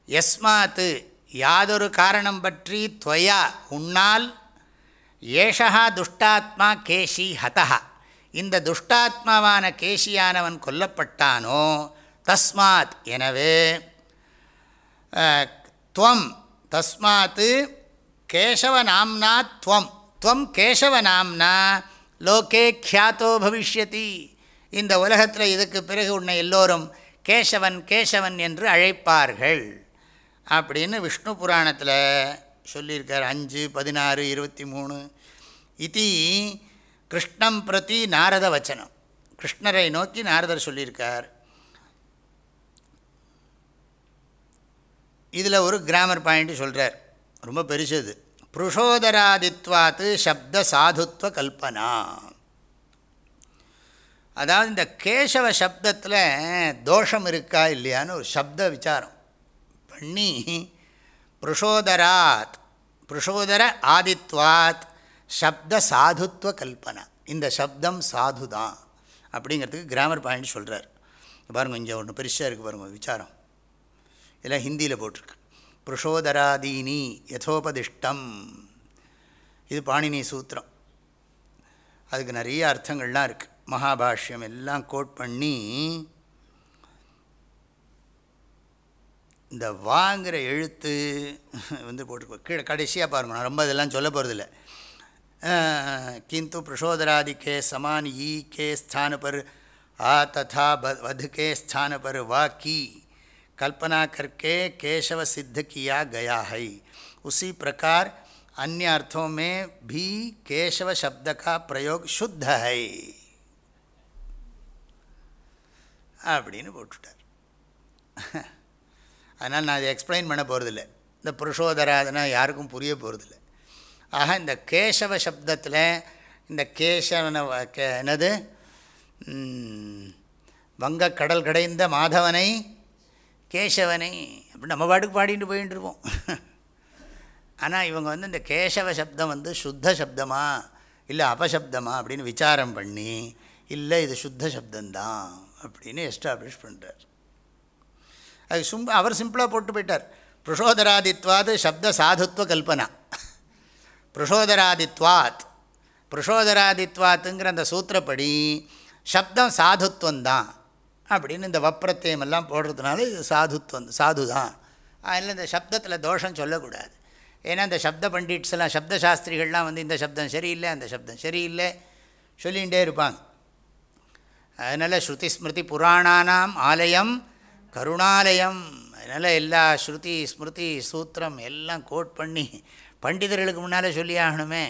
எஸ்மாத்து யாதொரு காரணம் பற்றி துவயா உன்னால் ஏஷா துஷ்டாத்மா கேஷி ஹதா இந்த துஷ்டாத்மாவான கேஷியானவன் கொல்லப்பட்டானோ? தஸ்மாத் எனவே துவம் தஸ்மாத் கேசவநாம்னா துவம் துவம் கேசவநாம்னா லோகே கியாத்தோ பவிஷ்யதி இந்த உலகத்தில் இதுக்கு பிறகு உன்னை எல்லோரும் கேசவன் கேசவன் என்று அழைப்பார்கள். அப்படின்னு விஷ்ணு புராணத்தில் சொல்லியிருக்கார். அஞ்சு பதினாறு இருபத்தி மூணு. இது கிருஷ்ணம் பிரதி நாரத வச்சனம் கிருஷ்ணரை நோக்கி நாரதர் சொல்லியிருக்கார். இதில் ஒரு கிராமர் பாயிண்ட்டு சொல்கிறார் ரொம்ப பெருசது. புருஷோதராதித்வாத்து சப்த சாதுத்வ கல்பனா. அதாவது இந்த கேசவ சப்தத்தில் தோஷம் இருக்கா இல்லையான்னு ஒரு சப்த விசாரம். பண்ணி புருஷோதராத் புருஷோதர ஆதித்வாத் சப்த சாதுத்வ கல்பனா. இந்த சப்தம் சாது தான் அப்படிங்கிறதுக்கு கிராமர் பாயிண்ட் சொல்கிறார் பாருங்கள் இங்கே ஒன்று பெருசாக இருக்குது பாருங்கள் விசாரம். இதெல்லாம் ஹிந்தியில் போட்டிருக்கு. புருஷோதராதீனி யதோபதிஷ்டம். இது பாணினி சூத்திரம். அதுக்கு நிறைய அர்த்தங்கள்லாம் இருக்குது மகாபாஷ்யம் எல்லாம் கோட் பண்ணி இந்த வாங்கிற எழுத்து வந்து போட்டுருக்கோம் கீழே கடைசியாக பாருங்க நான் ரொம்ப இதெல்லாம் சொல்ல போகிறதில்ல கிந்து புருஷோதராதி கே சமான் ஈ கே ஸ்தான ஆ ததா வது ஸ்தானபர் வா கி. कल्पना करके केशव सिद्ध किया गया है उसी प्रकार अन्य अर्थों में भी केशव शब्द का प्रयोग शुद्ध है அப்படின்னு போட்டுட்டார் அதனால் நான் அதை எக்ஸ்பிளைன் பண்ண போகிறதில்ல இந்த புருஷோதராதனா யாருக்கும் புரிய போகிறதில்ல ஆக இந்த கேசவ சப்தத்தில் இந்த கேசவன கே என்னது வங்க கடல் கடைந்த மாதவனை கேசவனை அப்படி நம்ம பாட்டுக்கு பாடிட்டு போயின்னு இருப்போம். ஆனால் இவங்க வந்து இந்த கேசவ சப்தம் வந்து சுத்த சப்தமா இல்லை அபசப்தமா அப்படின்னு விசாரம் பண்ணி இல்லை இது சுத்த சப்தந்தான் அப்படின்னு எஸ்டாப்ளிஷ் பண்ணுறார் அது சும் அவர் சிம்பிளாக போட்டு போயிட்டார். புருஷோதராதித்வாது சப்த சாதுத்வ கல்பனா. புருஷோதராதித்வாத் புருஷோதராதித்வாத்துங்கிற அந்த சூத்திரப்படி சப்தம் சாதுத்வந்தான் அப்படின்னு இந்த வப்ரத்தையும் எல்லாம் போடுறதுனால இது சாதுத்வம் சாது தான் அதனால் இந்த சப்தத்தில் தோஷம் சொல்லக்கூடாது. ஏன்னா இந்த சப்த பண்டிட்ஸ் எல்லாம் சப்த சாஸ்திரிகள்லாம் வந்து இந்த சப்தம் சரியில்லை அந்த சப்தம் சரியில்லை சொல்லிகிட்டே இருப்பாங்க. அதனால் ஸ்ருதி ஸ்மிருதி புராணானாம் ஆலயம் கருணாலயம். அதனால் எல்லா ஸ்ருதி ஸ்மிருதி சூத்திரம் எல்லாம் கோட் பண்ணி பண்டிதர்களுக்கு முன்னால் சொல்லி ஆகணுமே.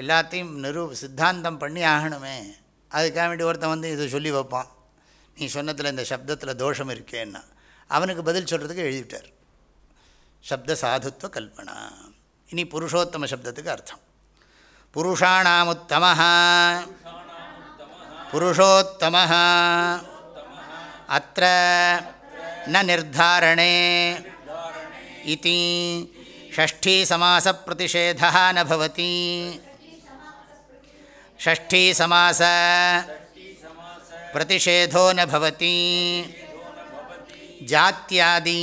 எல்லாத்தையும் நிரு சித்தாந்தம் பண்ணி ஆகணுமே. அதுக்காக வேண்டி ஒருத்தன் வந்து இது சொல்லி வைப்பான். நீ சொன்னதில் இந்த சப்தத்தில் தோஷம் இருக்கேன்னா அவனுக்கு பதில் சொல்கிறதுக்கு எழுதிவிட்டார் சப்த சாதுத்வ கல்பனா. இனி புருஷோத்தம சப்தத்துக்கு அர்த்தம். புருஷாணாமுத்தம புருஷோத்தம அத்த ந நிர்தாரணே. இது ஷஷ்டி சமாச பிரதிஷேதா நபவதி ஷஷ்டி சமாச प्रतिषेधो न भवति। जात्यादि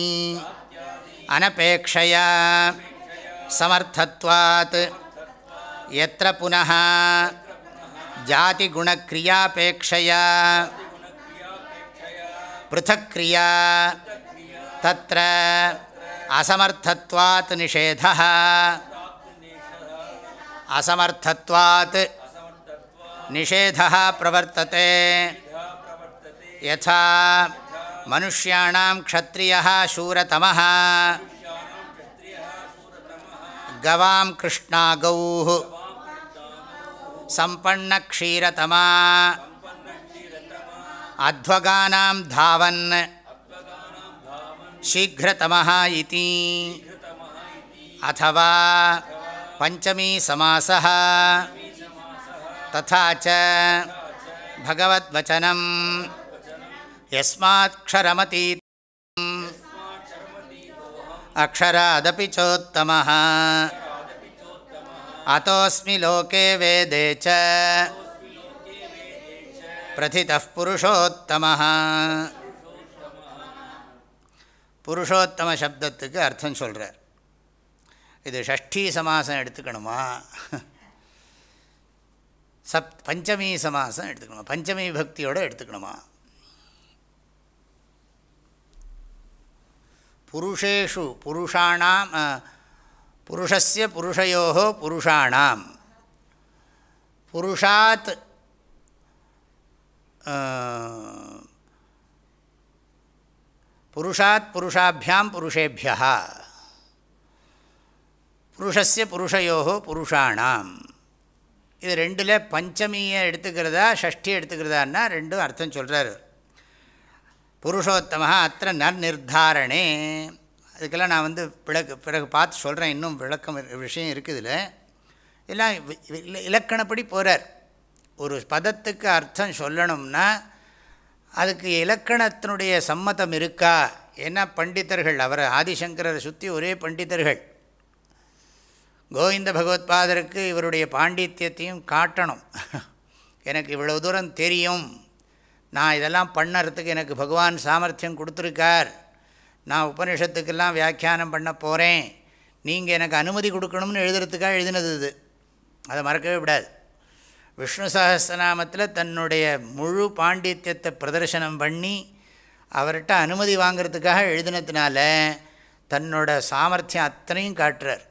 अनपेक्षया समर्थत्वात्। यत्र पुनः जातिगुणक्रियापेक्षया पृथक्क्रिया, तत्र असमर्थत्वात् निषेधः। असमर्थत्वात् निषेधः प्रवर्तते। यथा मनुष्याणां क्षत्रियः शूरतमः गवां कृष्णागौः सम्पन्नक्षीरतमा अध्वगानां धावन् शीघ्रतमः इति अथवा पञ्चमी समासः तथा च भगवद्वचनं यस्मात्क्षरमतीतम् अक्षरादपि चोत्तमः अतोऽस्मि लोके वेदे च प्रथितः पुरुषोत्तमः புருஷோத்தம சப்தத்துக்கு அர்த்தம் சொல்கிறார் இது ஷஷ்டி சமாசம் எடுத்துக்கணுமா சப் பஞ்சமி சமாசம் எடுத்துக்கணுமா பஞ்சமி பக்தியோடு எடுத்துக்கணுமா புருஷேஷு புருஷாணாம் புருஷஸ்ய புருஷயோ புருஷாணாம். புருஷாத் புருஷாத் புருஷாபியாம் புருஷேபியா புருஷஸ்ய புருஷயோ புருஷாணாம். இது ரெண்டில் பஞ்சமியை எடுத்துக்கிறதா ஷஷ்டி எடுத்துக்கிறதான்னா ரெண்டும் அர்த்தம் சொல்கிறார் புருஷோத்தமாக அத்த நர்நிர்தாரணே அதுக்கெல்லாம் நான் வந்து விளக்கு பிறகு பார்த்து சொல்கிறேன் இன்னும் விளக்கம் விஷயம் இருக்குதுல்ல எல்லாம் இலக்கணப்படி போகிறார் ஒரு பதத்துக்கு அர்த்தம் சொல்லணும்னா அதுக்கு இலக்கணத்தினுடைய சம்மதம் இருக்கா? ஏன்னா பண்டிதர்கள் அவர் ஆதிசங்கரரை சுற்றி ஒரே பண்டிதர்கள். கோவிந்த பகவத்பாதருக்கு இவருடைய பாண்டித்யத்தையும் காட்டணும். எனக்கு இவ்வளோ தூரம் தெரியும். நான் இதெல்லாம் பண்ணுறதுக்கு எனக்கு பகவான் சாமர்த்தியம் கொடுத்துருக்கார். நான் உபனிஷத்துக்கெல்லாம் வியாக்கியானம் பண்ண போகிறேன் நீங்கள் எனக்கு அனுமதி கொடுக்கணும்னு எழுதுறதுக்காக எழுதினது இது. அதை மறக்கவே விடாது விஷ்ணு சகஸ்திரநாமத்தில் தன்னுடைய முழு பாண்டித்யத்தை பிரதர்சனம் பண்ணி அவர்கிட்ட அனுமதி வாங்கிறதுக்காக எழுதினதுனால தன்னோட சாமர்த்தியம் அத்தனையும் காட்டுறார்.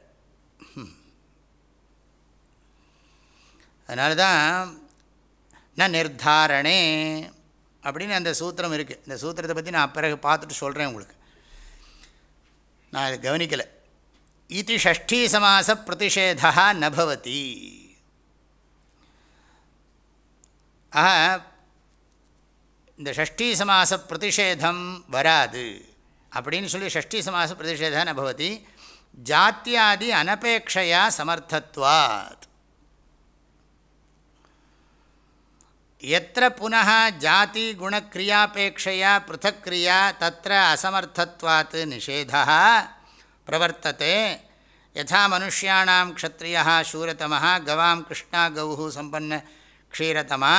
அதனால தான் ந நிர்தாரணே அப்படின்னு அந்த சூத்திரம் இருக்குது இந்த சூத்திரத்தை பற்றி நான் பிறகு பார்த்துட்டு சொல்கிறேன் உங்களுக்கு. நான் அதை கவனிக்கலை. இது ஷஷ்டி சமாச பிரதிஷேதா நபவதி ஆக இந்த ஷஷ்டி சமாச பிரதிஷேதம் வராது அப்படின்னு சொல்லி ஷஷ்டி சமாச பிரதிஷேதா நபவதி ஜாத்தியாதி அனபேட்சையா சமர்த்தத்வாத். எத்திர புனः ஜாதி குணக்ரியாபேட்சையா பிருத்தக் கிரியா தத்திர அசமர்த்தத்வாத் நிஷேதः பிரவர்த்தते யதா மனுஷியாணாம் க்ஷத்ரியः சூரதமः கவாம் கிருஷ்ணா கௌः சம்பன்ன க்ஷீரதமா.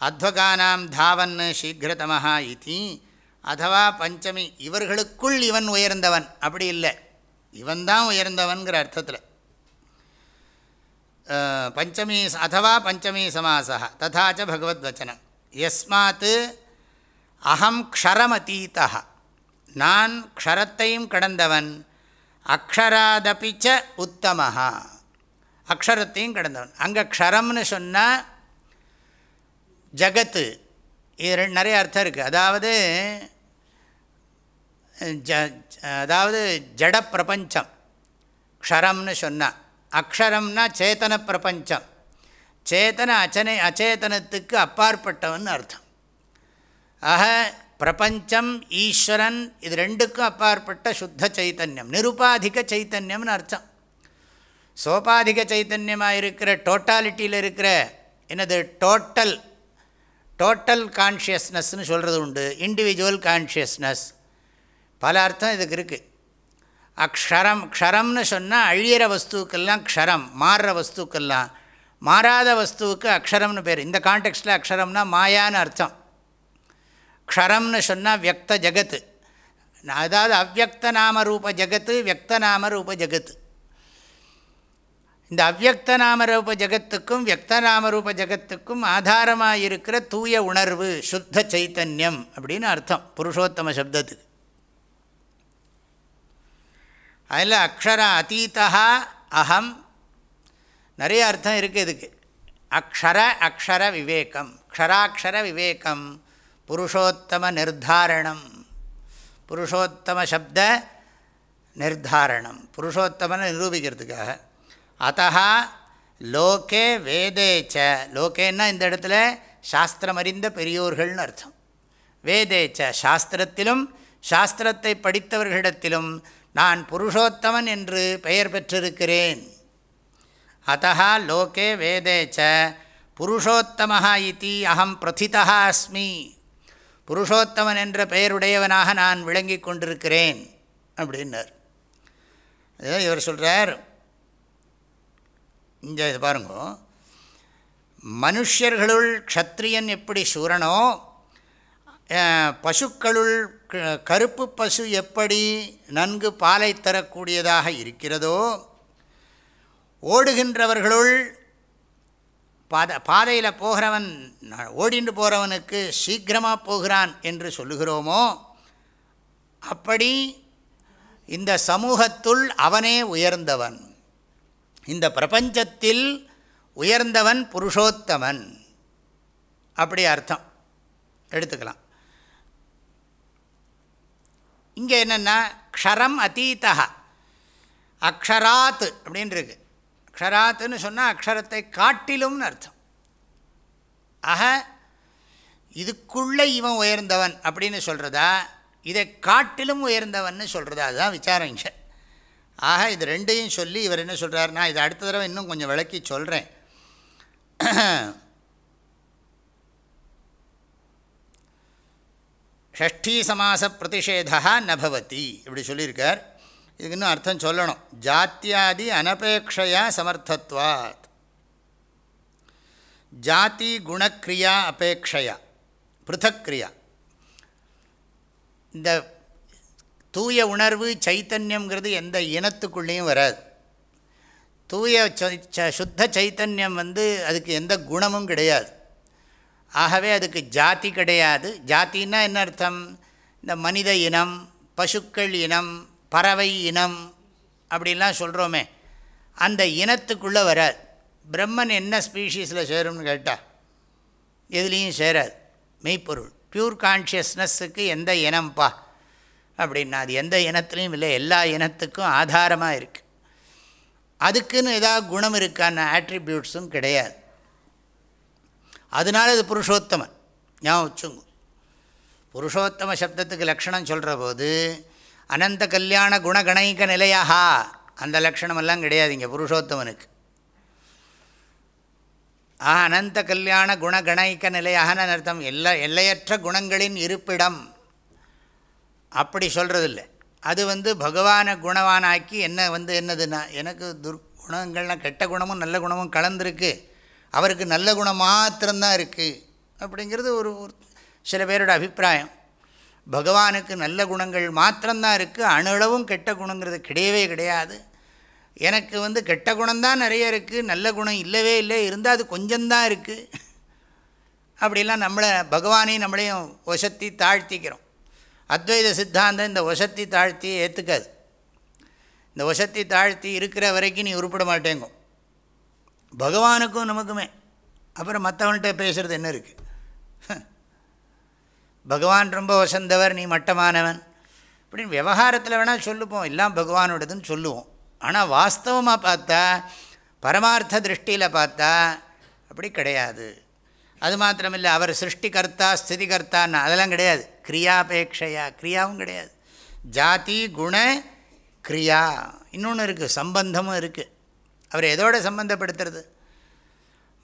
அத்வகானாம் தாவன் சீக்கிரதமஹா இதி. அதுவா பஞ்சமி இவர்களுக்குள் இவன் உயர்ந்தவன். அப்படி இல்லை. இவன் உயர்ந்தவன்கிற அர்த்தத்தில். பஞ்சமி அதுவா பஞ்சமி சமாசா ததாச்ச பகவத்வச்சனம் எஸ்மாத் அகம் க்ஷரமதீதா நான் க்ஷரத்தையும் கடந்தவன் அக்ஷராதபிச்ச உத்தமஹா அக்ஷரத்தையும் கடந்தவன் அங்கே க்ஷரம்னு சொன்னால் ஜகத்து இது ரெண்டு நிறைய அர்த்தம் இருக்குது அதாவது ஜ அதாவது ஜட பிரபஞ்சம் க்ஷரம்னு சொன்னால் அக்ஷரம்னா சேத்தன பிரபஞ்சம். சேத்தன அச்சனை அச்சேதனத்துக்கு அப்பாற்பட்டவன் அர்த்தம். ஆக பிரபஞ்சம் ஈஸ்வரன் இது ரெண்டுக்கும் அப்பாற்பட்ட சுத்த சைத்தன்யம். நிருபாதிக சைத்தன்யம்னு அர்த்தம். சோபாதிக சைத்தன்யமாக இருக்கிற டோட்டாலிட்டியில் இருக்கிற என்னது? டோட்டல் டோட்டல் கான்ஷியஸ்னஸ்னு சொல்கிறது உண்டு. இண்டிவிஜுவல் கான்ஷியஸ்னஸ் பல அர்த்தம் இதுக்கு இருக்குது அக்ஷரம் க்ஷரம்னு சொன்னால் அழியிற வஸ்துக்கெல்லாம் க்ஷரம் மாறுற வஸ்துக்கெல்லாம். மாறாத வஸ்துவுக்கு அக்ஷரம்னு பேர். இந்த காண்டெக்ஸ்டில் அக்ஷரம்னா மாயான்னு அர்த்தம். க்ஷரம்னு சொன்னால் வியக்த ஜகத்து. அதாவது அவ்வக்த நாம ரூப ஜகத்து வியக்த நாம ரூப ஜகத்து. இந்த அவ்வக்த நாமரூப ஜகத்துக்கும் வியக்த நாமரூப ஜகத்துக்கும் ஆதாரமாக இருக்கிற தூய உணர்வு சுத்த சைத்தன்யம் அப்படின்னு அர்த்தம் புருஷோத்தம சப்தத்துக்கு. அதில் அக்ஷர அத்தீதா அகம் நிறைய அர்த்தம் இருக்குது இதுக்கு. அக்ஷர அக்ஷர விவேகம். க்ஷராட்சர விவேகம். புருஷோத்தம நிர்தாரணம். புருஷோத்தம சப்த நிர்தாரணம். புருஷோத்தமனை நிரூபிக்கிறதுக்காக. அத்தா லோகே வேதேச்ச லோகேன்னா இந்த இடத்துல சாஸ்திரம் அறிந்த பெரியோர்கள்னு அர்த்தம். வேதேச்ச சாஸ்திரத்திலும் சாஸ்திரத்தை படித்தவர்களிடத்திலும் நான் புருஷோத்தமன் என்று பெயர் பெற்றிருக்கிறேன். அத்தா லோகே வேதேச்ச புருஷோத்தமாக இத்தி அகம் பிரதிதா அஸ்மி. புருஷோத்தமன் என்ற பெயருடையவனாக நான் விளங்கி கொண்டிருக்கிறேன் அப்படின்னார். இவர் சொல்கிறார் இங்கே இது பாருங்க மனுஷர்களுள் க்ஷத்ரியன் எப்படி சூரனோ பசுக்களுள் கருப்பு பசு எப்படி நன்கு பாலை தரக்கூடியதாக இருக்கிறதோ ஓடுகின்றவர்களுள் பாத பாதையில் போகிறவன் ஓடிண்டு போகிறவனுக்கு சீக்கிரமாக போகிறான் என்று சொல்லுகிறோமோ அப்படி இந்த சமூகத்துள் அவனே உயர்ந்தவன். இந்த பிரபஞ்சத்தில் உயர்ந்தவன் புருஷோத்தமன். அப்படி அர்த்தம். எடுத்துக்கலாம். இங்கே என்னென்னா க்ஷரம் அதீதா அக்ஷராத் அப்படின்னு இருக்கு அக்ஷராத்துன்னு சொன்னால் அக்ஷரத்தை காட்டிலும்னு அர்த்தம். ஆக இதுக்குள்ளே இவன் உயர்ந்தவன் அப்படின்னு சொல்கிறதா இதை காட்டிலும் உயர்ந்தவன் சொல்கிறதா அதுதான் விசாரம் இங்கே. ஆக இது ரெண்டையும் சொல்லி இவர் என்ன சொல்கிறாருன்னா இதை அடுத்த தடவை இன்னும் கொஞ்சம் விளக்கி சொல்கிறேன் ஷஷ்டி சமாச பிரதிஷேதா நபவதி. இப்படி சொல்லியிருக்கார். இதுக்கு இன்னும் அர்த்தம் சொல்லணும். ஜாத்தியாதி அனபேட்சையா சமர்த்தத்வாத். ஜாதி குணக்ரியா அபேக்ஷையா. பிருத்தக்ரியா. இந்த தூய உணர்வு சைத்தன்யங்கிறது எந்த இனத்துக்குள்ளேயும் வராது. தூய சுத்த சைத்தன்யம் வந்து அதுக்கு எந்த குணமும் கிடையாது. ஆகவே அதுக்கு ஜாதி கிடையாது. ஜாத்தின்னா என்ன அர்த்தம்? இந்த மனித இனம் பசுக்கள் இனம் பறவை இனம் அப்படிலாம் சொல்கிறோமே அந்த இனத்துக்குள்ளே வராது. பிரம்மன் என்ன ஸ்பீஷீஸில் சேரும்னு கேட்டால் எதுலேயும் சேராது. மெய்ப்பொருள். ப்யூர் கான்ஷியஸ்னஸுக்கு எந்த இனம்ப்பா அப்படின்னா அது எந்த இனத்துலேயும் இல்லை. எல்லா இனத்துக்கும் ஆதாரமாக இருக்குது அதுக்குன்னு ஏதாவது குணம் இருக்கான ஆட்ரிபியூட்ஸும் கிடையாது. அதனால அது புருஷோத்தமன். ஞாபகம் வச்சுங்க புருஷோத்தம சப்தத்துக்கு லக்ஷணம் சொல்கிற போது அனந்த கல்யாண குணகணைக்க நிலையாக அந்த லக்ஷணமெல்லாம் கிடையாது இங்கே புருஷோத்தமனுக்கு. ஆ அனந்த கல்யாண குணகணைக்க நிலையாகனு அர்த்தம்? எல்லா எல்லையற்ற குணங்களின் இருப்பிடம். அப்படி சொல்கிறதில்ல அது வந்து பகவானை குணவானாக்கி என்ன வந்து என்னதுன்னா எனக்கு துர்குணங்கள்லாம் கெட்ட குணமும் நல்ல குணமும் கலந்துருக்கு. அவருக்கு நல்ல குணம் மாத்திரம்தான் இருக்குது அப்படிங்கிறது ஒரு சில பேரோட அபிப்பிராயம். பகவானுக்கு நல்ல குணங்கள் மாத்திரம்தான் இருக்குது அணுளவும் கெட்ட குணங்கிறது கிடையவே கிடையாது. எனக்கு வந்து கெட்ட குணம்தான் நிறைய இருக்குது நல்ல குணம் இல்லவே இல்லை. இருந்தால் அது கொஞ்சம்தான் இருக்குது அப்படிலாம் நம்மளை பகவானையும் நம்மளையும் ஒசத்தி தாழ்த்திக்கிறோம். அத்வைத சித்தாந்தம் இந்த ஒசத்தி தாழ்த்தி ஏற்றுக்காது இந்த ஒசத்தி தாழ்த்தி இருக்கிற வரைக்கும் நீ உருப்பிட மாட்டேங்கோ. பகவானுக்கும் நமக்குமே. அப்புறம் மற்றவன்கிட்ட பேசுகிறது என்ன இருக்குது பகவான் ரொம்ப வசந்தவர் நீ மட்டமானவன். அப்படின்னு விவகாரத்தில் வேணால் சொல்லுப்போம் எல்லாம் பகவானோடதுன்னு சொல்லுவோம். ஆனால் வாஸ்தவமாக பார்த்தா பரமார்த்த திருஷ்டியில் பார்த்தா அப்படி கிடையாது. அது மாத்திரமில்லை அவர் சிருஷ்டிகர்த்தா ஸ்திதிகர்த்தான்னு அதெல்லாம் கிடையாது. கிரியாபேட்சையா கிரியாவும் கிடையாது. ஜாதி குண கிரியா. இன்னொன்று இருக்குது சம்பந்தமும் இருக்குது அவர் எதோட சம்பந்தப்படுத்துறது?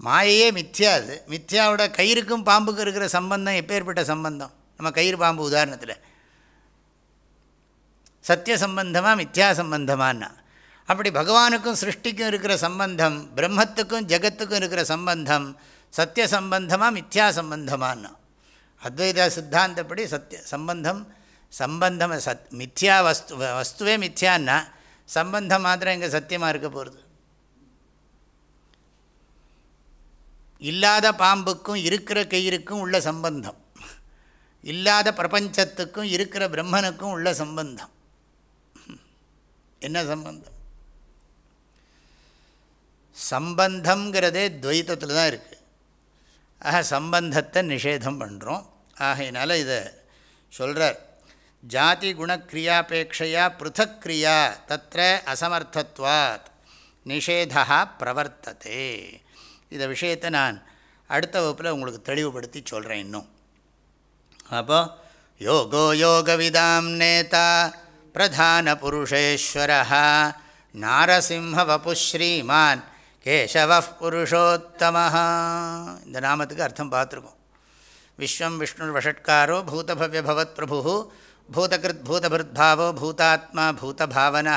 மாயையே மித்யா அது. மித்யாவோட கயிறுக்கும் பாம்புக்கும் இருக்கிற சம்பந்தம் எப்பேற்பட்ட சம்பந்தம்? நம்ம கயிறு பாம்பு உதாரணத்தில். சத்திய சம்பந்தமாக மித்யா சம்பந்தமானா அப்படி பகவானுக்கும் சிருஷ்டிக்கும் இருக்கிற சம்பந்தம் பிரம்மத்துக்கும் ஜெகத்துக்கும் இருக்கிற சம்பந்தம் சத்திய சம்பந்தமாக மித்யா சம்பந்தமானா அத்வைத சித்தாந்தப்படி சத்திய சம்பந்தம் சம்பந்தம் சத் மித்யா வஸ்து வஸ்துவே மித்யான்னா சம்பந்தம் மாத்திரம் இங்கே சத்தியமாக இருக்க போகிறது இல்லாத பாம்புக்கும் இருக்கிற கயிறுக்கும் உள்ள சம்பந்தம். இல்லாத பிரபஞ்சத்துக்கும் இருக்கிற பிரம்மனுக்கும் உள்ள சம்பந்தம். என்ன சம்பந்தம்? சம்பந்தங்கிறதே துவைத்தத்தில் தான் இருக்குது ஆக சம்பந்தத்தை நிஷேதம் பண்ணுறோம் ஆகையினால இதை சொல்கிறார் ஜாதி குணக்ரியாபேட்சையா பிருத்தக் கிரியா தத்த அசமர்த்தத்வாத். நிஷேதா பிரவர்த்ததே. இந்த விஷயத்தை நான் அடுத்த வகுப்பில் உங்களுக்கு தெளிவுபடுத்தி சொல்கிறேன் இன்னும். அப்போ யோகோ யோகவிதாம் நேதா பிரதான புருஷேஸ்வர நாரசிம்ஹ வபுஸ்ரீமான் கேசவ புருஷோத்தம இந்த நாமத்துக்கு அர்த்தம் பார்த்துருக்கோம். விஸ்வம் விஷ்ணு வஷட்காரோ பூதபவ்ய பவத் பிரபு பூதகிருத் பூதபிருத்பாவோ பூதாத்மா பூதபாவன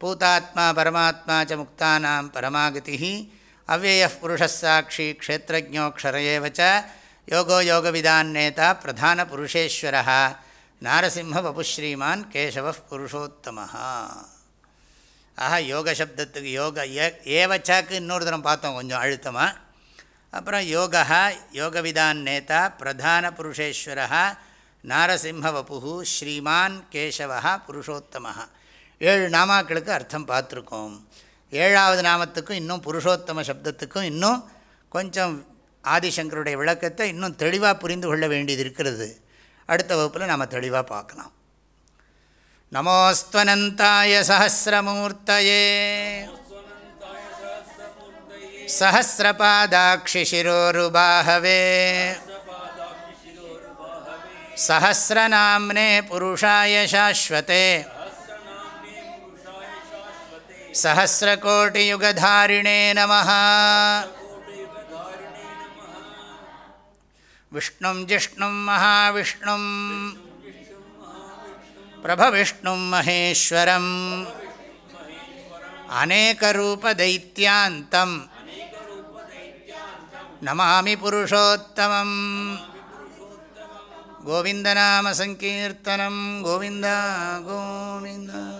பூதாத்மா பரமாத்மா ச முக்தானாம் பரமாகதி அவ்வய புருஷசாட்சி க்ஷேத்திரஜோக்ஷரையேவச்ச யோகோ யோகவிதான் நேதா பிரதான புருஷேஸ்வர நாரசிம்ம வபுஸ்ரீமான் கேசவ புருஷோத்தம ஆஹா யோக சப்தத்துக்கு யோக ஏவச்சாக்கு இன்னொரு தரம் பார்த்தோம் கொஞ்சம் அழுத்தமாக அப்புறம் யோகா யோகவிதான் நேதா பிரதான புருஷேஸ்வரா நாரசிம்ம வபு ஸ்ரீமான் கேசவா புருஷோத்தம ஏழு நாமாக்களுக்கு அர்த்தம் பார்த்துருக்கோம். ஏழாவது நாமத்துக்கும் இன்னும் புருஷோத்தம சப்தத்துக்கும் இன்னும் கொஞ்சம் ஆதிசங்கருடைய விளக்கத்தை இன்னும் தெளிவாக புரிந்து கொள்ள வேண்டியது இருக்கிறது அடுத்த வகுப்பில் நாம் தெளிவாக பார்க்கலாம் நமோஸ்வனந்தாய சஹசிரமூர்த்தயே सहस्रपादाक्षिशिरोरुबाहवे सहस्रनाम्ने पुरुषाय शाश्वते सहस्रकोटियुगधारिणे नमः। विष्णुं जिष्णुं महाविष्णुं। प्रभविष्णुं महेश्वरम्। अनेकरूपदैत्यां नमामि पुरुषोत्तमं गोविन्दनामसङ्कीर्तनं गोविन्द गोविन्द।